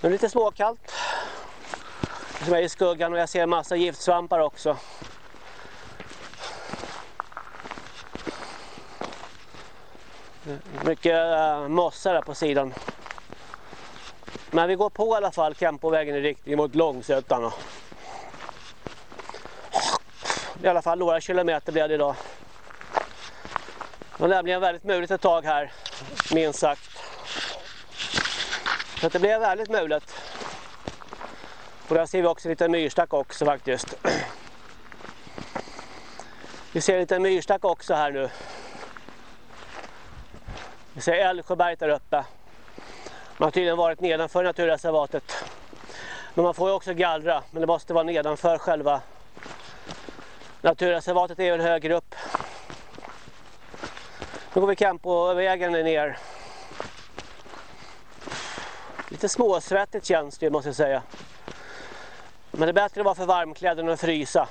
Nu är det lite småkallt. Som är i skuggan och jag ser en massa giftsvampar också. Mycket äh, mossa där på sidan. Men vi går på i alla fall Kempovägen i riktning mot Långsötan. I alla fall några kilometer blev det idag. Det var nämligen väldigt muligt ett tag här, minst sagt. Så det blev väldigt mulet. Och där ser vi också lite myrstack också faktiskt. Vi ser lite myrstack också här nu. Vi ser Älvsjöberg där uppe. Man har tydligen varit nedanför naturreservatet. Men man får ju också gallra, men det måste vara nedanför själva naturreservatet är väl högre upp. Nu går vi kamp på vägen ner. Lite småsvettigt känns det måste jag säga. Men det är bättre att vara för varmklädd än att frysa.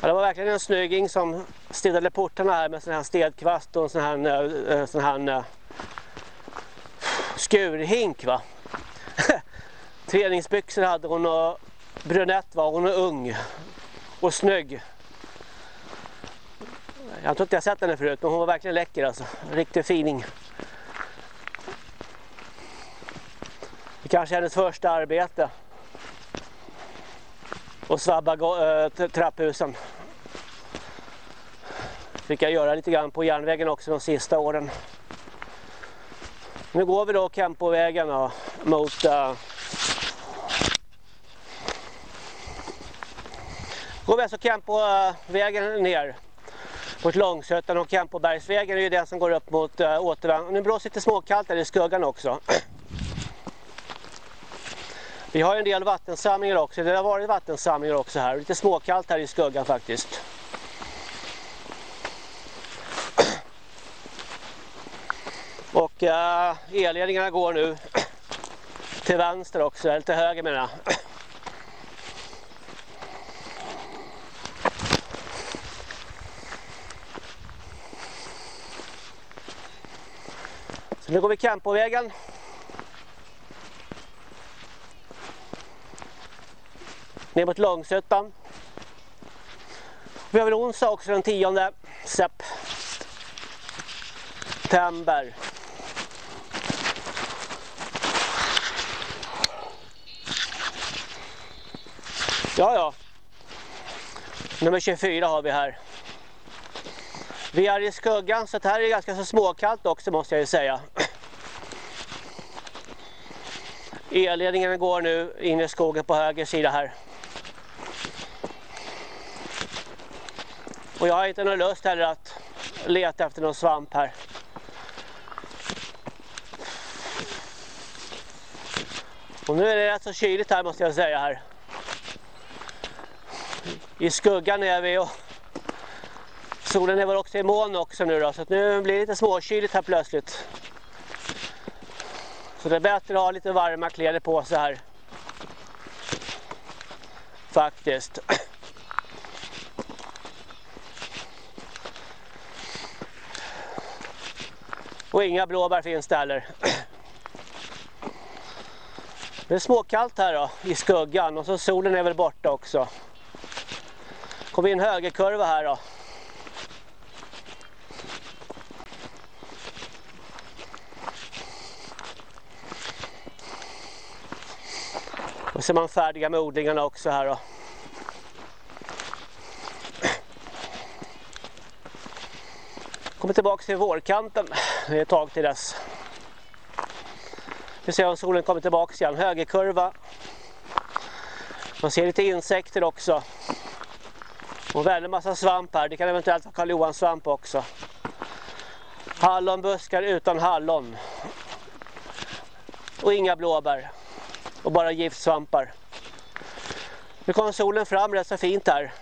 Ja, det var verkligen en snygging som städade portarna här med sån här städkvast och en sån här, eh, eh, sån här eh, skurhink va. Träningsbyxor hade hon och brunett var hon är ung och snygg. Jag tror inte jag sett henne förut men hon var verkligen läcker alltså. Riktig fining. Kanske är hennes första arbete. Och svabba äh, trapphusen. Fick jag göra lite grann på järnvägen också de sista åren. Nu går vi då Kempovägen då, mot äh, går vi alltså Kempovägen ner mot Långsötan och Kempobergsvägen är ju den som går upp mot eh, äh, återvänd. Nu blåser lite småkallt där i skuggan också. Vi har en del vattensamlingar också. Det har varit vattensamlingar också här. Lite småkallt här i skuggan faktiskt. Och äh, elledningarna går nu till vänster också, eller till höger menar jag. Så nu går vi Campovägen. Ner mot Långsuttan. Vi har väl onsdag också den 10 september. Ja, ja. Nummer 24 har vi här. Vi är i skuggan så det här är ganska så småkallt också måste jag ju säga. Elledningen går nu in i skogen på höger sida här. Och jag har inte någon lust heller att leta efter någon svamp här. Och nu är det rätt så kyligt här måste jag säga här. I skuggan är vi och solen är väl också i moln också nu då så nu blir det lite småkyligt här plötsligt. Så det är bättre att ha lite varma kläder på sig här. Faktiskt. Och inga blåbär finns det heller. Det är småkallt här då, i skuggan och så solen är väl borta också. Kommer vi högerkurva här då. Och så är man färdiga med odlingarna också här då. Kommer tillbaka till vårkanten Det är ett tag till dess. Vi ser om solen kommer tillbaka igen. Högerkurva. Man ser lite insekter också. Och väldigt massa svamp här. Det kan eventuellt vara Karl Johan svamp också. Hallonbuskar utan hallon. Och inga blåbär. Och bara giftsvampar. Nu kommer solen fram rätt så fint här.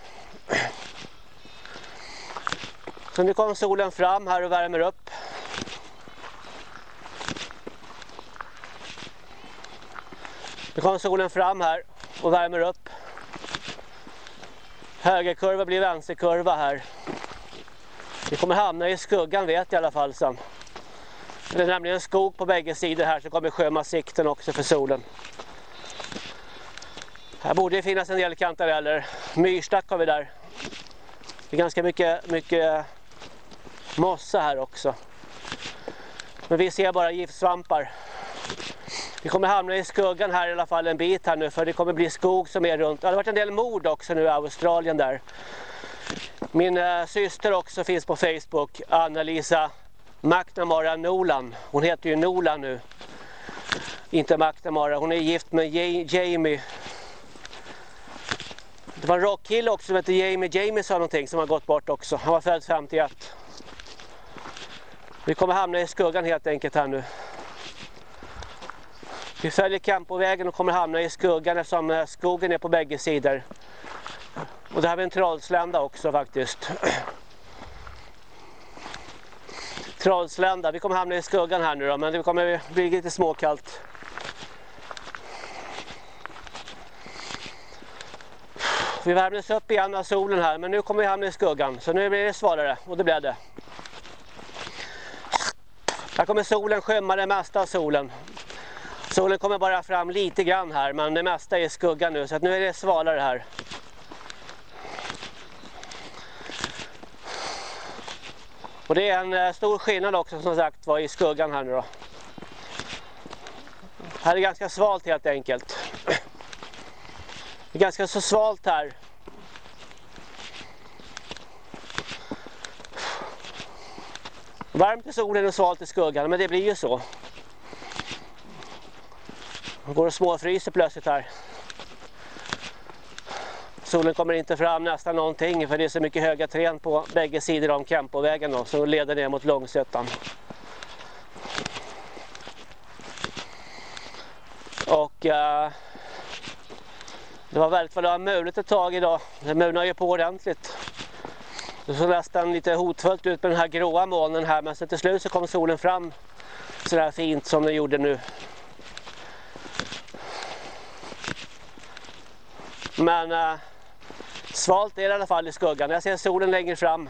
Så nu kom solen fram här och värmer upp. Nu kom solen fram här och värmer upp. Högerkurva blir vänsterkurva här. Vi kommer hamna i skuggan vet jag i alla fall sen. Det är nämligen skog på bägge sidor här som kommer skömma sikten också för solen. Här borde det finnas en del kantareller. Myrstack har vi där. Det är ganska mycket, mycket mossa här också. Men vi ser bara giftsvampar. Vi kommer hamna i skuggan här i alla fall en bit här nu för det kommer bli skog som är runt. Det har varit en del mord också nu i Australien där. Min äh, syster också finns på Facebook, Anna-Lisa McNamara Nolan. Hon heter ju Nolan nu. Inte McNamara, hon är gift med Jamie. Det var en rockkille också som hette Jamie Jamie sa någonting som har gått bort också. Han var född 51. Vi kommer hamna i skuggan helt enkelt här nu. Vi följer Campovägen och kommer hamna i skuggan eftersom eh, skogen är på bägge sidor. Och det här är en trollslända också faktiskt. Trollslända, vi kommer hamna i skuggan här nu då men det kommer bli lite småkallt. Vi värmdes upp igen av solen här men nu kommer vi hamna i skuggan så nu blir det svalare och det blev det. Här kommer solen skymma det mesta av solen. Solen kommer bara fram lite grann här men det mesta är i skuggan nu så att nu är det svalare här. Och det är en eh, stor skillnad också som sagt var i skuggan här nu då. Här är det ganska svalt helt enkelt. Det är ganska så svalt här. Varmt i solen och svalt i skuggan, men det blir ju så. Man går och småfryser plötsligt här. Solen kommer inte fram nästan någonting för det är så mycket höga trän på bägge sidor om Kempovägen då, som leder ner mot Långsötan. Och uh, det var väldigt vad det var mulet ett tag idag. Det mulnar ju på ordentligt. Det såg nästan lite hotfullt ut med den här gråa molnen här men så till slut så kom solen fram sådär fint som den gjorde nu. Men eh, svalt är det i alla fall i skuggan. Jag ser solen längre fram.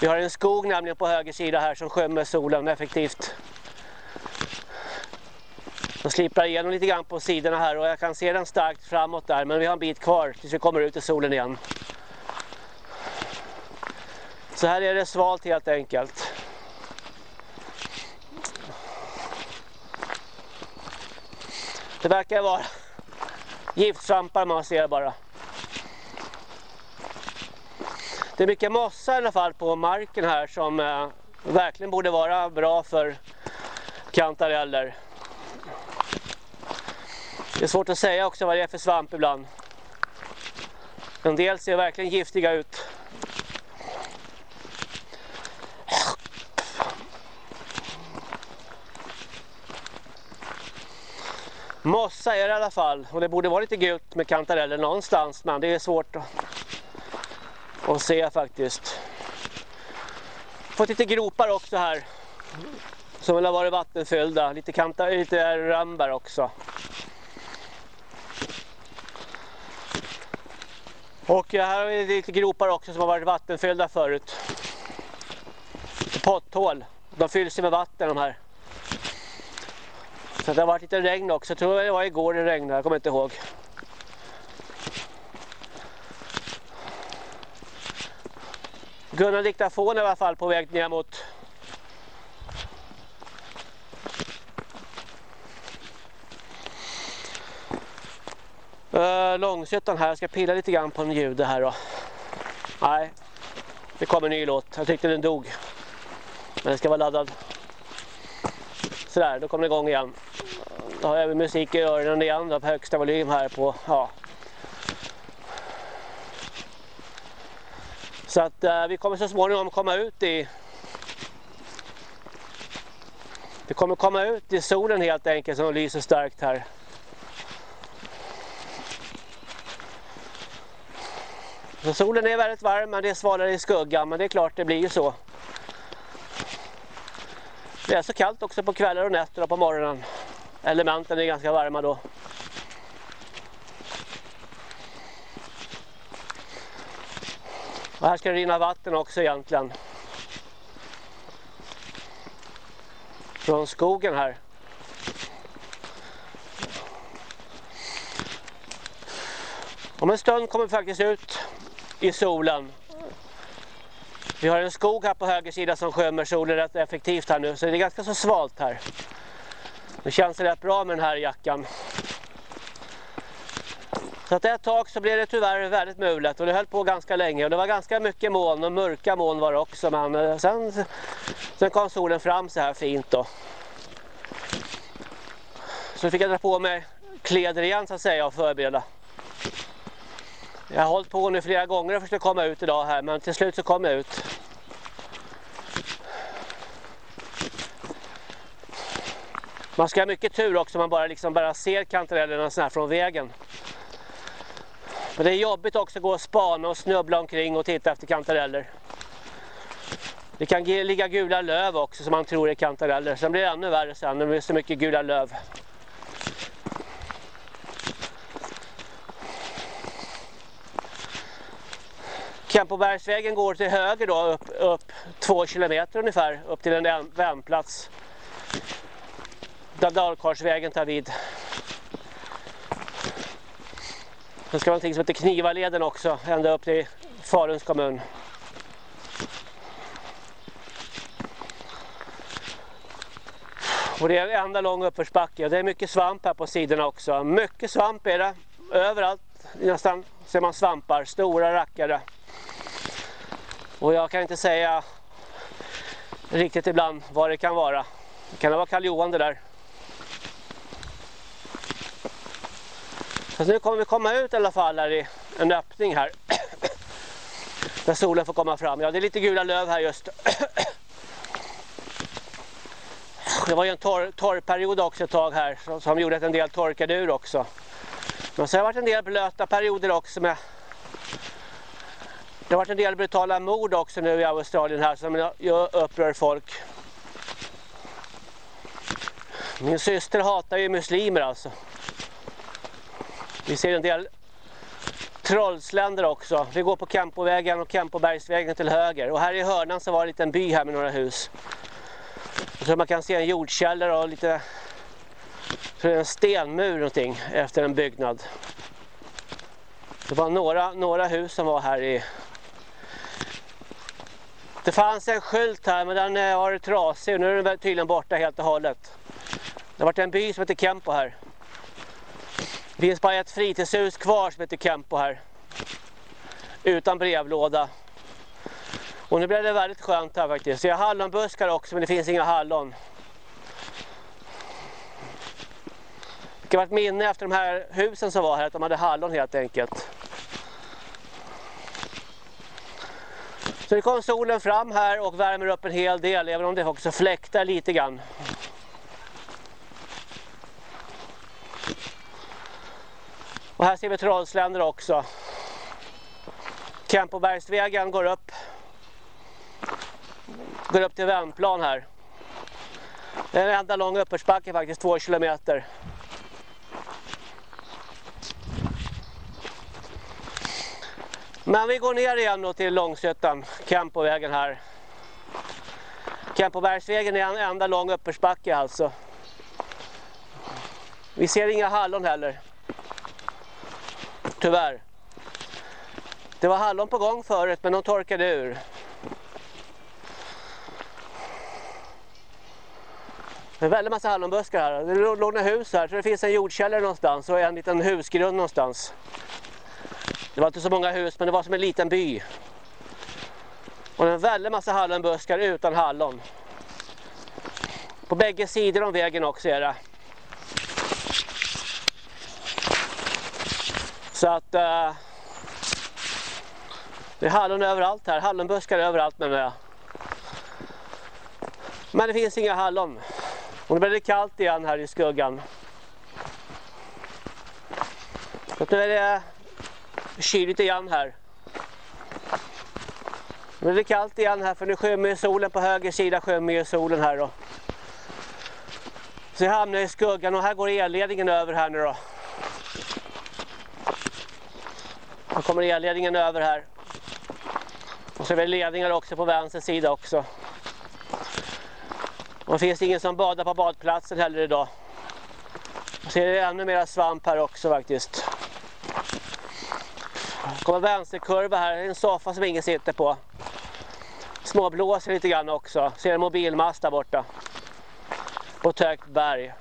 Vi har en skog nämligen på höger sida här som skymmer solen effektivt. Den sliprar igenom lite grann på sidorna här och jag kan se den starkt framåt där men vi har en bit kvar tills vi kommer ut i solen igen. Så här är det svalt helt enkelt. Det verkar vara giftsvampar man ser bara. Det är mycket mossa i alla fall på marken här som eh, verkligen borde vara bra för kantareller. Det är svårt att säga också vad det är för svamp ibland. En del ser verkligen giftiga ut. Mossa är det i alla fall och det borde vara lite gult med kantareller någonstans men det är svårt att, att se faktiskt. Fått lite gropar också här som har varit vattenfyllda, lite, kanta, lite rönnbär också. Och här har vi lite gropar också som har varit vattenfyllda förut. Potthål. De fylls ju med vatten de här. Så det har varit lite regn också. Jag tror det var igår det regnade, jag kommer inte ihåg. Gunnar diktafon i alla fall på väg ner mot eh, Uh, Långsötan här, jag ska pilla lite grann på en ljud här då. Nej, det kommer en ny låt. Jag tyckte den dog. Men den ska vara laddad. Sådär, då kommer det igång igen. Då har jag musik i öronen igen då, på högsta volym här på, ja. Så att eh, vi kommer så småningom komma ut i Vi kommer komma ut i solen helt enkelt som lyser starkt här. Så solen är väldigt varm men det är svalare i skuggan men det är klart det blir ju så. Det är så kallt också på kvällar och nätter och på morgonen. Elementen är ganska varma då. Och här ska det rinna vatten också egentligen. Från skogen här. Om en stund kommer vi faktiskt ut i solen. Vi har en skog här på höger sida som skömmer solen rätt effektivt här nu så det är ganska så svalt här. Det känns rätt bra med den här jackan. Så att ett tag så blev det tyvärr väldigt mulet och det höll på ganska länge och det var ganska mycket moln och mörka moln var det också men eh, sen, sen kom solen fram så här fint då. Så fick jag dra på mig kläder igen så att säga och förbereda. Jag har hållit på nu flera gånger och försökt komma ut idag här men till slut så kom jag ut. Man ska ha mycket tur också om man bara, liksom bara ser kantarellerna så här från vägen. Men det är jobbigt också att gå och spana och snubbla omkring och titta efter kantareller. Det kan ligga gula löv också som man tror är kantareller. Sen blir det ännu värre sen när det är så mycket gula löv. Kempobergsvägen går till höger då upp, upp två kilometer ungefär upp till en vändplats. Där Dalkarsvägen tar vid. Sen ska vara någonting som heter Knivaleden också, ända upp till Faruns kommun. Och det är en enda lång uppförsbacke. och Det är mycket svamp här på sidorna också. Mycket svamp är det. Överallt nästan ser man svampar, stora rackare. Och jag kan inte säga riktigt ibland vad det kan vara. Det kan vara Karl det där. Så nu kommer vi komma ut i alla fall här i en öppning här. Där solen får komma fram. Ja, det är lite gula löv här just. Det var ju en torr, torrperiod också ett tag här som gjorde att en del torkade ur också. Men sen har det varit en del blöta perioder också med det har varit en del brutala mord också nu i Australien här som upprör folk. Min syster hatar ju muslimer alltså. Vi ser en del trollsländer också. Vi går på Kempovägen och Kempobergsvägen till höger. Och här i hörnan så var det en liten by här med några hus. Så man kan se en jordkällare och lite för en stenmur någonting efter en byggnad. Det var några, några hus som var här i det fanns en skylt här men den eh, har var trasig och nu är den tydligen borta helt och hållet. Det har varit en by som heter Kempo här. Det finns bara ett fritidshus kvar som heter Kempo här. Utan brevlåda. Och nu blir det väldigt skönt här faktiskt. Jag har hallonbuskar också men det finns inga hallon. Det kan vara ett minne efter de här husen som var här att de hade hallon helt enkelt. Så nu kom solen fram här och värmer upp en hel del även om det också fläktar lite grann. Och här ser vi Trollsländer också. Kempobergsvägen går upp. Går upp till Vändplan här. Det är en enda lång uppförsbacke faktiskt, två kilometer. Men vi går ner igen då till Långsötan, Kempovägen här. Kempobergsvägen är en enda lång uppförsbacke alltså. Vi ser inga hallon heller. Tyvärr. Det var hallon på gång förut men de torkade ur. Det är väldigt massa hallonbuskar här. Det låg några hus här så det finns en jordkällare någonstans och en liten husgrund någonstans. Det var inte så många hus men det var som en liten by. Och det är en väldig massa hallonbuskar utan hallon. På bägge sidor om vägen också är det. Så att uh, det är hallon överallt här, hallonbuskar överallt menar jag. Men det finns inga hallon. Och nu blir det kallt igen här i skuggan. Så nu är det kyligt igen här. Nu är det kallt igen här för nu skymmer solen på höger sida skymmer solen här då. Så jag hamnar i skuggan och här går elledningen över här nu då. Här kommer elledningen över här. Och så är det ledningar också på vänster sida också. Och det finns ingen som badar på badplatsen heller idag. Och så är det ännu mer svamp här också faktiskt. Det kommer vänsterkurva här, en soffa som ingen sitter på. Småblåser lite grann också. Ser en mobilmast där borta. På ett högt berg.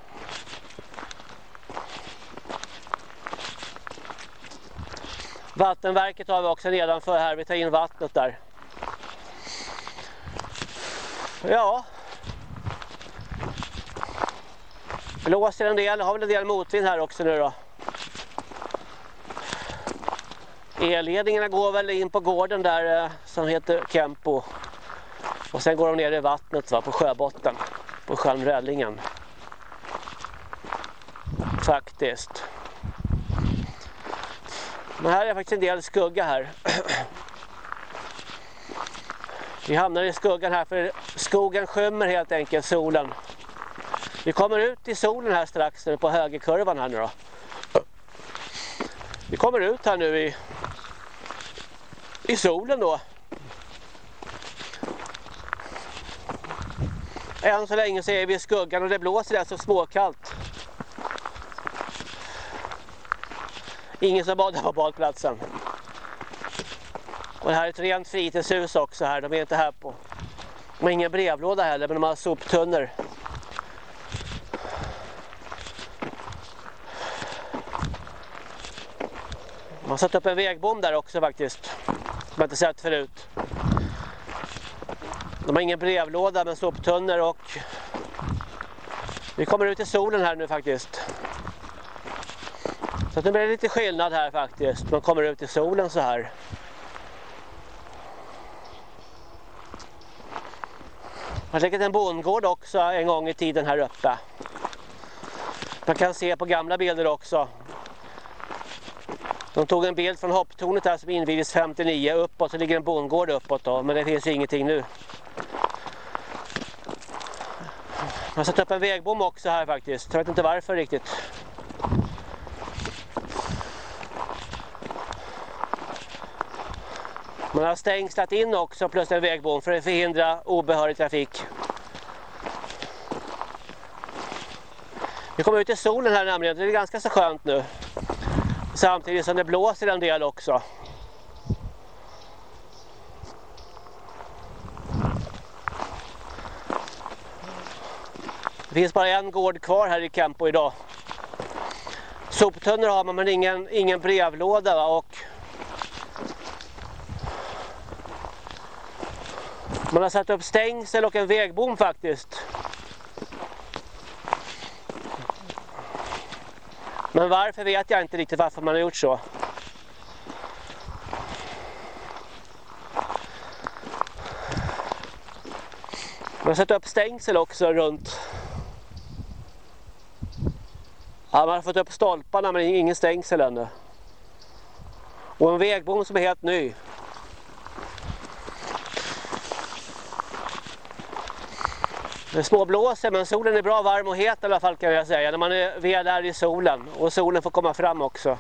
Vattenverket har vi också nedanför här. Vi tar in vattnet där. Ja. Blåser en del. Har väl en del motvind här också nu då. Elledningarna går väl in på gården där eh, som heter Kempo. Och sen går de ner i vattnet va, på sjöbotten. På sjön Rällingen. Faktiskt. Men här är faktiskt en del skugga här. Vi hamnar i skuggan här för skogen skymmer helt enkelt solen. Vi kommer ut i solen här strax eh, på högerkurvan här nu då. Vi kommer ut här nu i, i solen då. Än så länge så är vi i skuggan och det blåser rätt så småkallt. Ingen som badar på badplatsen. Och det här är ett rent fritidshus också här. De är inte här på. De har ingen brevlåda heller men de har soptunnor. De har satt upp en vägbom där också faktiskt. Som jag inte sett förut. De har ingen brevlåda men soptunnor och vi kommer ut i solen här nu faktiskt. Så nu blir det lite skillnad här faktiskt. Man kommer ut i solen så här. har säkert en bondgård också en gång i tiden här uppe. Man kan se på gamla bilder också. De tog en bild från hopptornet där som invigdes 59 uppåt så ligger en bondgård uppåt då, men det finns ju ingenting nu. Man har satt upp en vägbom också här faktiskt. Jag vet inte varför riktigt. Man har stängslat in också plus en vägbom för att förhindra obehörig trafik. Vi kommer ut i solen här nämligen, det är ganska så skönt nu. Samtidigt som det blåser en del också. Det finns bara en gård kvar här i Kempo idag. Soptunnor har man men ingen, ingen brevlåda va? och man har satt upp stängsel och en vägbom faktiskt. Men varför vet jag inte riktigt varför man har gjort så. Man har satt upp stängsel också runt. Ja, man har fått upp stolparna men ingen stängsel ännu. Och en vägbom som är helt ny. Det småblåser men solen är bra varm och het i alla fall kan jag säga. När man är väl där i solen. Och solen får komma fram också.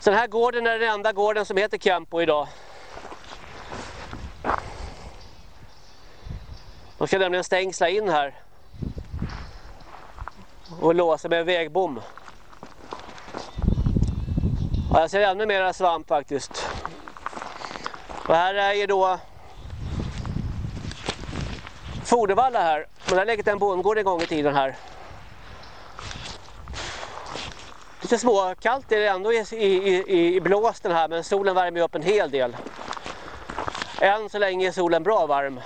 Så den här gården är den enda gården som heter Campo idag. De ska nämligen stängsla in här. Och låsa med en vägbom. Ja, jag ser ännu mer svamp faktiskt. Och här är ju då Fodevalla här. Men det har legat en bondgård en gång i tiden här. Lite småkallt är det ändå i, i, i blåsten här men solen värmer upp en hel del. Än så länge är solen bra varm.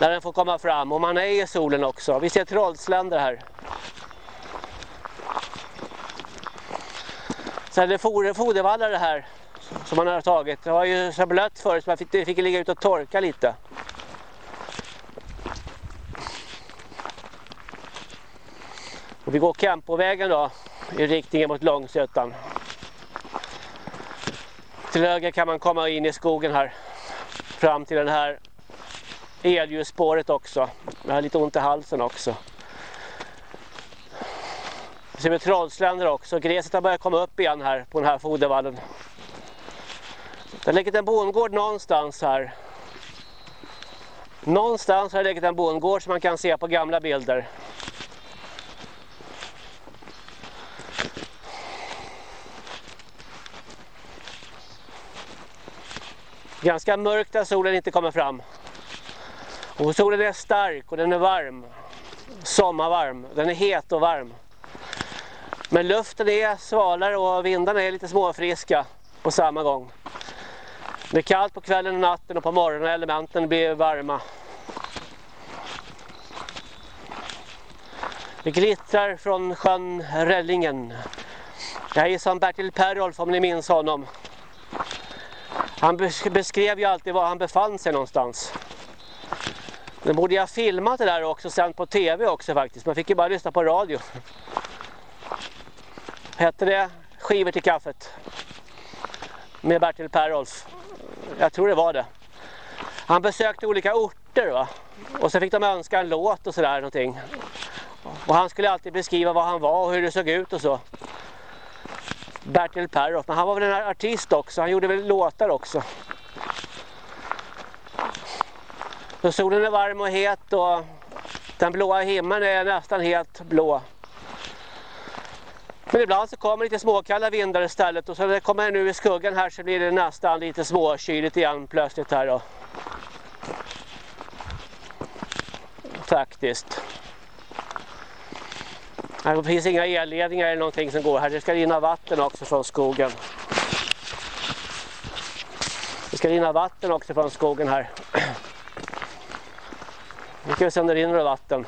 När den får komma fram och man är i solen också. Vi ser trollsländer här. Sen är det fodervallar det här som man har tagit. Det var ju så blött förut så man fick, fick ligga ut och torka lite. Och vi går Kempovägen då i riktningen mot Långsötan. Till höger kan man komma in i skogen här fram till den här elljusspåret också. Jag har lite ont i halsen också. Det ser med trollsländer också. Gräset har börjat komma upp igen här på den här fodervallen. Det har legat en bondgård någonstans här. Någonstans har det legat en bondgård som man kan se på gamla bilder. Ganska mörkt där solen inte kommer fram. Och solen är stark och den är varm. Sommarvarm. Den är het och varm. Men luften är svalare och vindarna är lite småfriska på samma gång. Det är kallt på kvällen och natten och på morgonen elementen blir varma. Det glittrar från sjön Rällingen. Jag är som Bertil Perolf om ni minns honom. Han beskrev ju alltid var han befann sig någonstans. Nu borde jag filmat det där också sen på tv också faktiskt. Man fick ju bara lyssna på radio. Hette det Skivor till kaffet? Med Bertil Perolf. Jag tror det var det. Han besökte olika orter va. Och så fick de önska en låt och sådär någonting. Och han skulle alltid beskriva vad han var och hur det såg ut och så. Bertil Perroth, Men han var väl en artist också. Han gjorde väl låtar också. Så solen är varm och het och den blåa himlen är nästan helt blå. Men ibland så kommer lite småkalla vindar istället och så när det kommer nu i skuggan här så blir det nästan lite småkyligt igen plötsligt här då. Faktiskt. Här finns inga elledningar eller någonting som går här. Det ska rinna vatten också från skogen. Det ska rinna vatten också från skogen här. Nu ska vi se om det rinner vatten.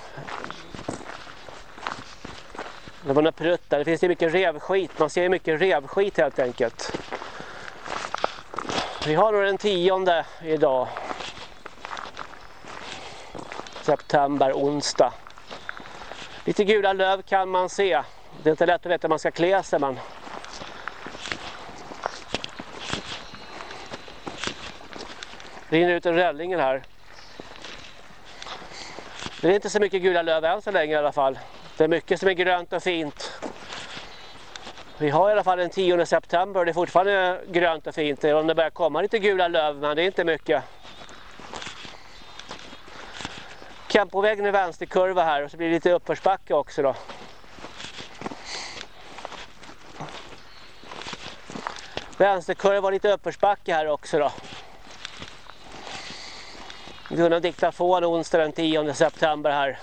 Det var några pruttar. Det finns ju mycket revskit. Man ser ju mycket revskit helt enkelt. Vi har nog den tionde idag. September, onsdag. Lite gula löv kan man se. Det är inte lätt att veta hur man ska klä sig men... Rinner ut en rällingen här. Det är inte så mycket gula löv än så länge i alla fall. Det är mycket som är grönt och fint. Vi har i alla fall den 10 september och det är fortfarande grönt och fint. Om det börjar komma lite gula löv men det är inte mycket. Kempovägen är vänsterkurva här och så blir det lite uppförsbacke också då. Vänsterkurva och lite uppförsbacke här också då. Gunnar diktafon onsdag den 10 september här.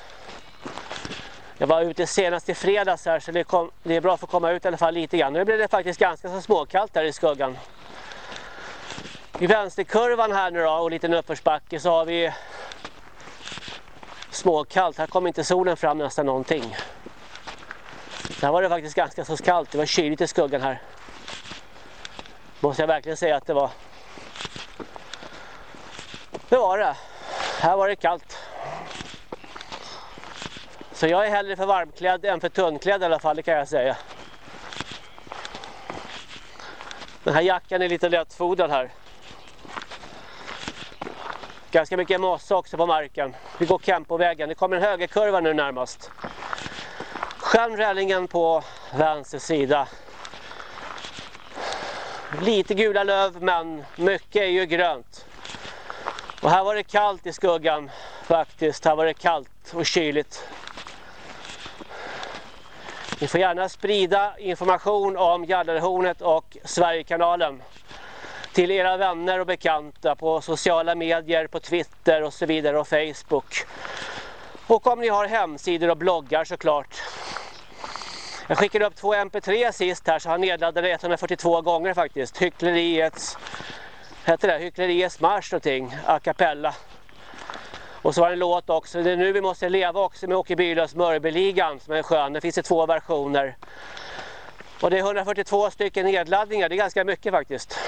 Jag var ute senast i fredags här så det, kom, det är bra för att komma ut i alla fall lite grann. Nu blir det faktiskt ganska så småkallt här i skuggan. I vänsterkurvan här nu då och lite uppförsbacke så har vi småkallt. Här kom inte solen fram nästan någonting. Där var det faktiskt ganska så kallt. Det var kyligt i skuggan här. Måste jag verkligen säga att det var. Det var det. Här var det kallt. Så jag är hellre för varmklädd än för tunnklädd i alla fall, det kan jag säga. Den här jackan är lite lättfodrad här. Ganska mycket mossa också på marken. Vi går Kempovägen. Det kommer en högerkurva nu närmast. Stjärnrällingen på vänster sida. Lite gula löv men mycket är ju grönt. Och här var det kallt i skuggan faktiskt. Här var det kallt och kyligt. Ni får gärna sprida information om Gallerhornet och Sverigekanalen till era vänner och bekanta på sociala medier, på Twitter och så vidare och Facebook. Och om ni har hemsidor och bloggar såklart. Jag skickade upp två mp3 sist här så han nedladdade 142 gånger faktiskt. Hyckleriets, heter det, Hyckleriets marsch någonting, a cappella. Och så var det en låt också, det är nu vi måste leva också med Åke Bylös Mörbyligan som är skön. Det finns i två versioner. Och det är 142 stycken nedladdningar, det är ganska mycket faktiskt.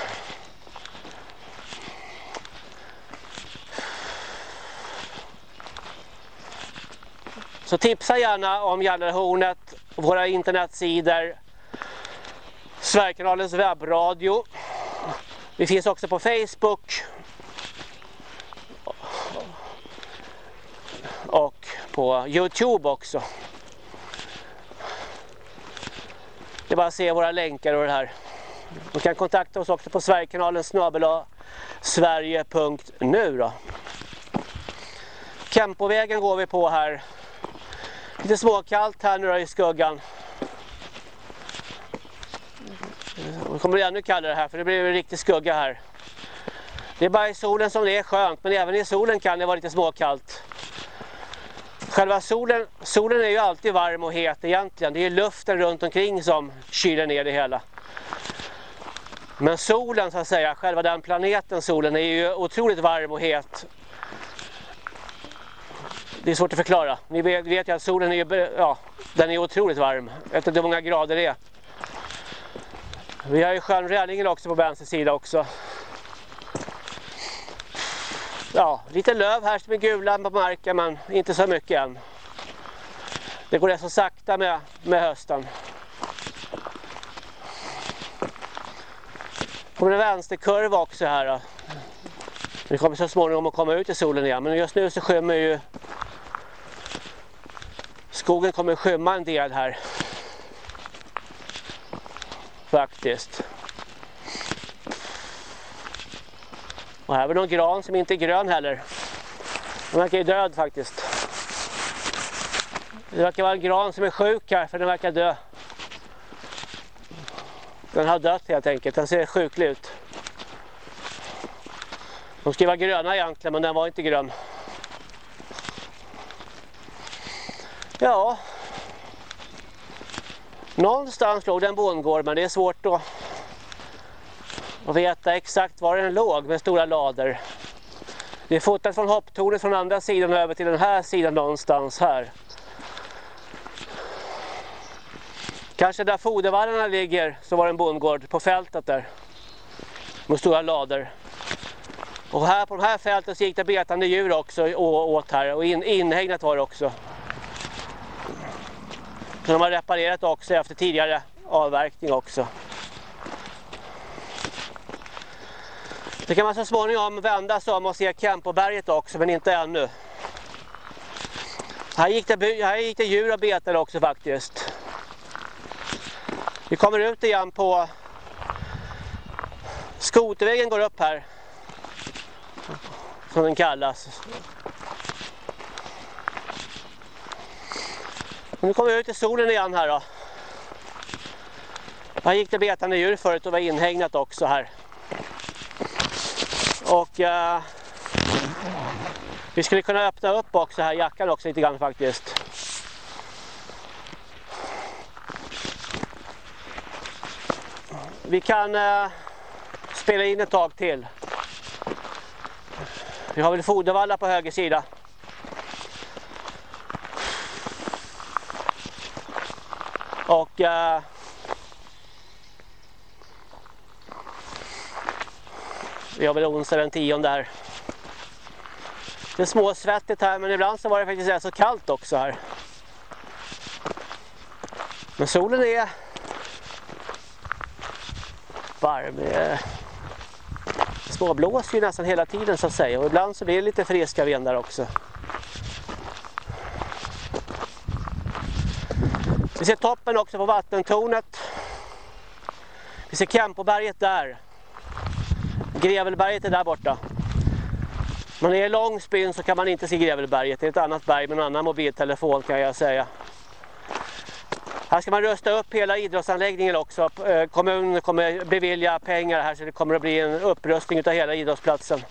Så tipsa gärna om Gallerhornet, våra internetsidor, Sverigekanalens webbradio. Vi finns också på Facebook. Och på Youtube också. Det är bara att se våra länkar och det här. Du kan kontakta oss också på Sverigekanalen snabela sverige.nu då. Kempovägen går vi på här Lite småkallt här nu då i skuggan. Mm. Det kommer bli ännu kallare här för det blir en riktig skugga här. Det är bara i solen som det är skönt men även i solen kan det vara lite småkallt. Själva solen, solen är ju alltid varm och het egentligen. Det är luften runt omkring som kyler ner det hela. Men solen så att säga, själva den planeten solen är ju otroligt varm och het det är svårt att förklara. Ni vet, vet ju att solen är, ja, den är otroligt varm. Efter hur många grader det är. Vi har ju sjön Rälingen också på vänster sida också. Ja, lite löv här som är gula på marken men inte så mycket än. Det går rätt så sakta med, med hösten. kommer en vänsterkurva också här då. Vi kommer så småningom att komma ut i solen igen men just nu så skymmer ju Skogen kommer skymma en del här. Faktiskt. Och här är någon gran som inte är grön heller. Den verkar ju död faktiskt. Det verkar vara en gran som är sjuk här för den verkar dö. Den har dött helt enkelt, den ser sjuklig ut. De ska vara gröna egentligen men den var inte grön. Ja. Någonstans låg det en bondgård men det är svårt att, att veta exakt var den låg med stora lader. Det är fotat från hopptornet från andra sidan över till den här sidan någonstans här. Kanske där fodervallarna ligger så var det en bondgård på fältet där. Med stora lader. Och här på de här fälten så gick det betande djur också åt här och in, inhägnat var det också. Men de har reparerat också efter tidigare avverkning också. Det kan man så småningom vända sig om och se Kempoberget också, men inte ännu. Här gick det, här gick det djur och betade också faktiskt. Vi kommer ut igen på skotervägen går upp här. Som den kallas. Nu kommer jag ut i solen igen här då. Här gick det betande djur förut och var inhägnat också här. Och eh, vi skulle kunna öppna upp också här jackan också lite grann faktiskt. Vi kan eh, spela in ett tag till. Vi har väl Fodervalla på höger sida. Och eh, vi har väl onsdag den tionde här. Det är småsvettigt här men ibland så var det faktiskt rätt så kallt också här. Men solen är varm. Det småblåser ju nästan hela tiden så att säga och ibland så blir det lite friska vindar också. Ser toppen också på vattentornet. Vi ser Kempoberget där. Grevelberget är där borta. Man är i Långsbyn så kan man inte se Grevelberget. Det är ett annat berg med en annan mobiltelefon kan jag säga. Här ska man rusta upp hela idrottsanläggningen också. Eh, kommunen kommer bevilja pengar här så det kommer att bli en upprustning av hela idrottsplatsen.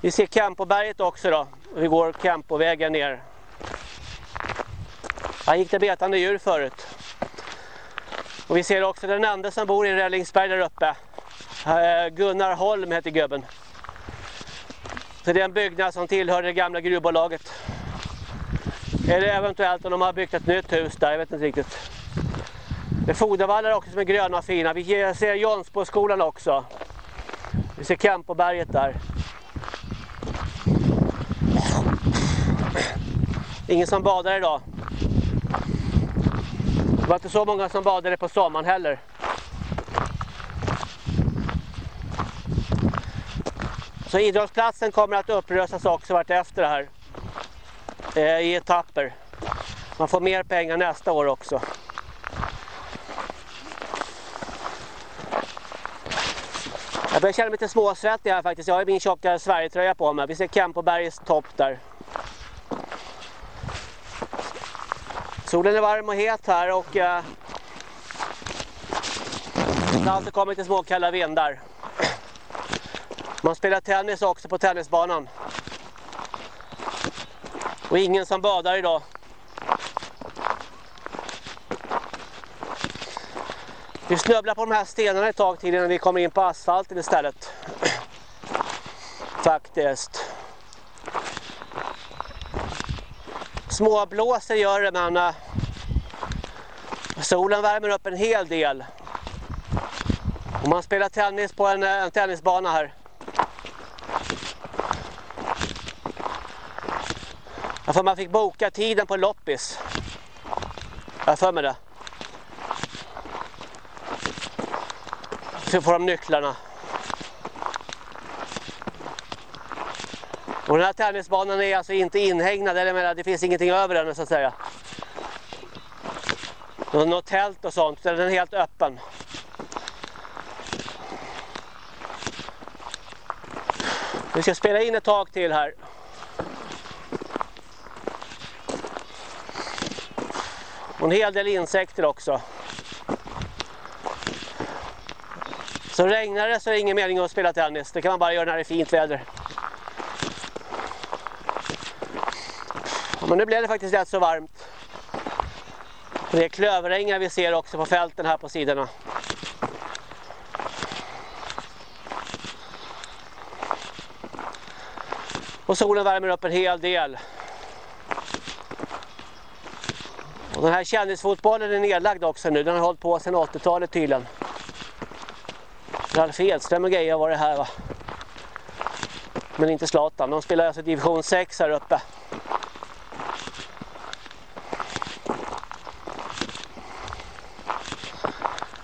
Vi ser Campoberget också då. Vi går Campovägen ner. Här gick det betande djur förut. Och vi ser också den enda som bor i Rällingsberg där uppe. Eh, Gunnar Holm heter gubben. Så det är en byggnad som tillhör det gamla gruvbolaget. Eller eventuellt om de har byggt ett nytt hus där, jag vet inte riktigt. Det är fodervallar också som är gröna och fina. Vi ser Jonsboskolan också. Vi ser Kempoberget där. Ingen som badar idag. Det var inte så många som badade på sommaren heller. Så idrottsplatsen kommer att upprösas också vart efter det här. Eh, I etapper. Man får mer pengar nästa år också. Jag börjar känna mig lite småsvettig här faktiskt. Jag har min tjocka Sverigetröja på mig. Vi ser Kempobergs topp där. Solen är varm och het här och eh, ibland så kommer kommit små kalla vindar. Man spelar tennis också på tennisbanan. Och ingen som badar idag. Vi snubblar på de här stenarna ett tag till innan vi kommer in på asfalten istället. Faktiskt. Små blåser gör det men uh, solen värmer upp en hel del. Och man spelar tennis på en, eh, en tennisbana här. Jag får man fick boka tiden på loppis. Jag för mig det. Så får de nycklarna. Och den här tennisbanan är alltså inte inhägnad, eller menar, det finns ingenting över den så att säga. Något tält och sånt, den är helt öppen. Vi ska spela in ett tag till här. Och en hel del insekter också. Så regnar det så är det ingen mening att spela tennis. Det kan man bara göra när det är fint väder. Men nu blev det faktiskt rätt så varmt. Det är klöverängar vi ser också på fälten här på sidorna. Och solen värmer upp en hel del. Och den här kändisfotbollen är nedlagd också nu. Den har hållit på sedan 80-talet tydligen. Ralf Edström och grejer var det här va. Men inte Zlatan. De spelar alltså division 6 här uppe.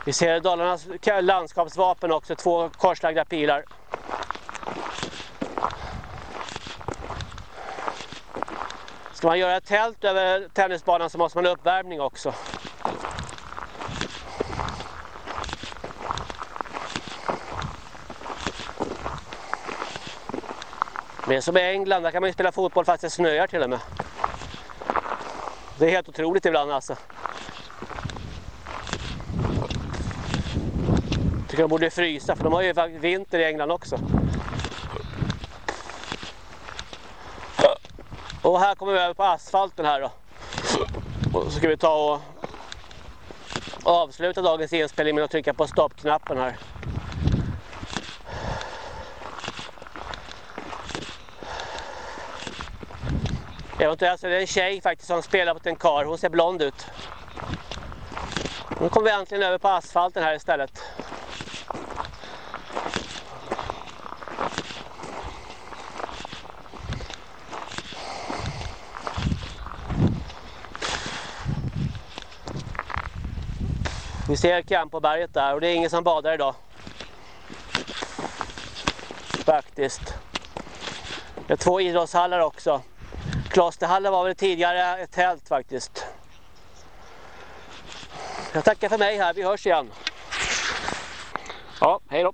Vi ser Dalarnas landskapsvapen också, två korslagda pilar. Ska man göra ett tält över tennisbanan så måste man ha uppvärmning också. Det är som i England, där kan man ju spela fotboll fast det snöar till och med. Det är helt otroligt ibland alltså. Tycker de borde frysa för de har ju vinter i England också. Och här kommer vi över på asfalten här då. Och så ska vi ta och avsluta dagens inspelning med att trycka på stoppknappen här. Eventuellt så är det en tjej faktiskt som spelar mot en kar. Hon ser blond ut. Nu kommer vi äntligen över på asfalten här istället. Vi ser Campoberget där och det är ingen som badar idag. Faktiskt. Det är två idrottshallar också. Klosterhallen var väl tidigare ett tält faktiskt. Jag tackar för mig här, vi hörs igen. Ja, hej då.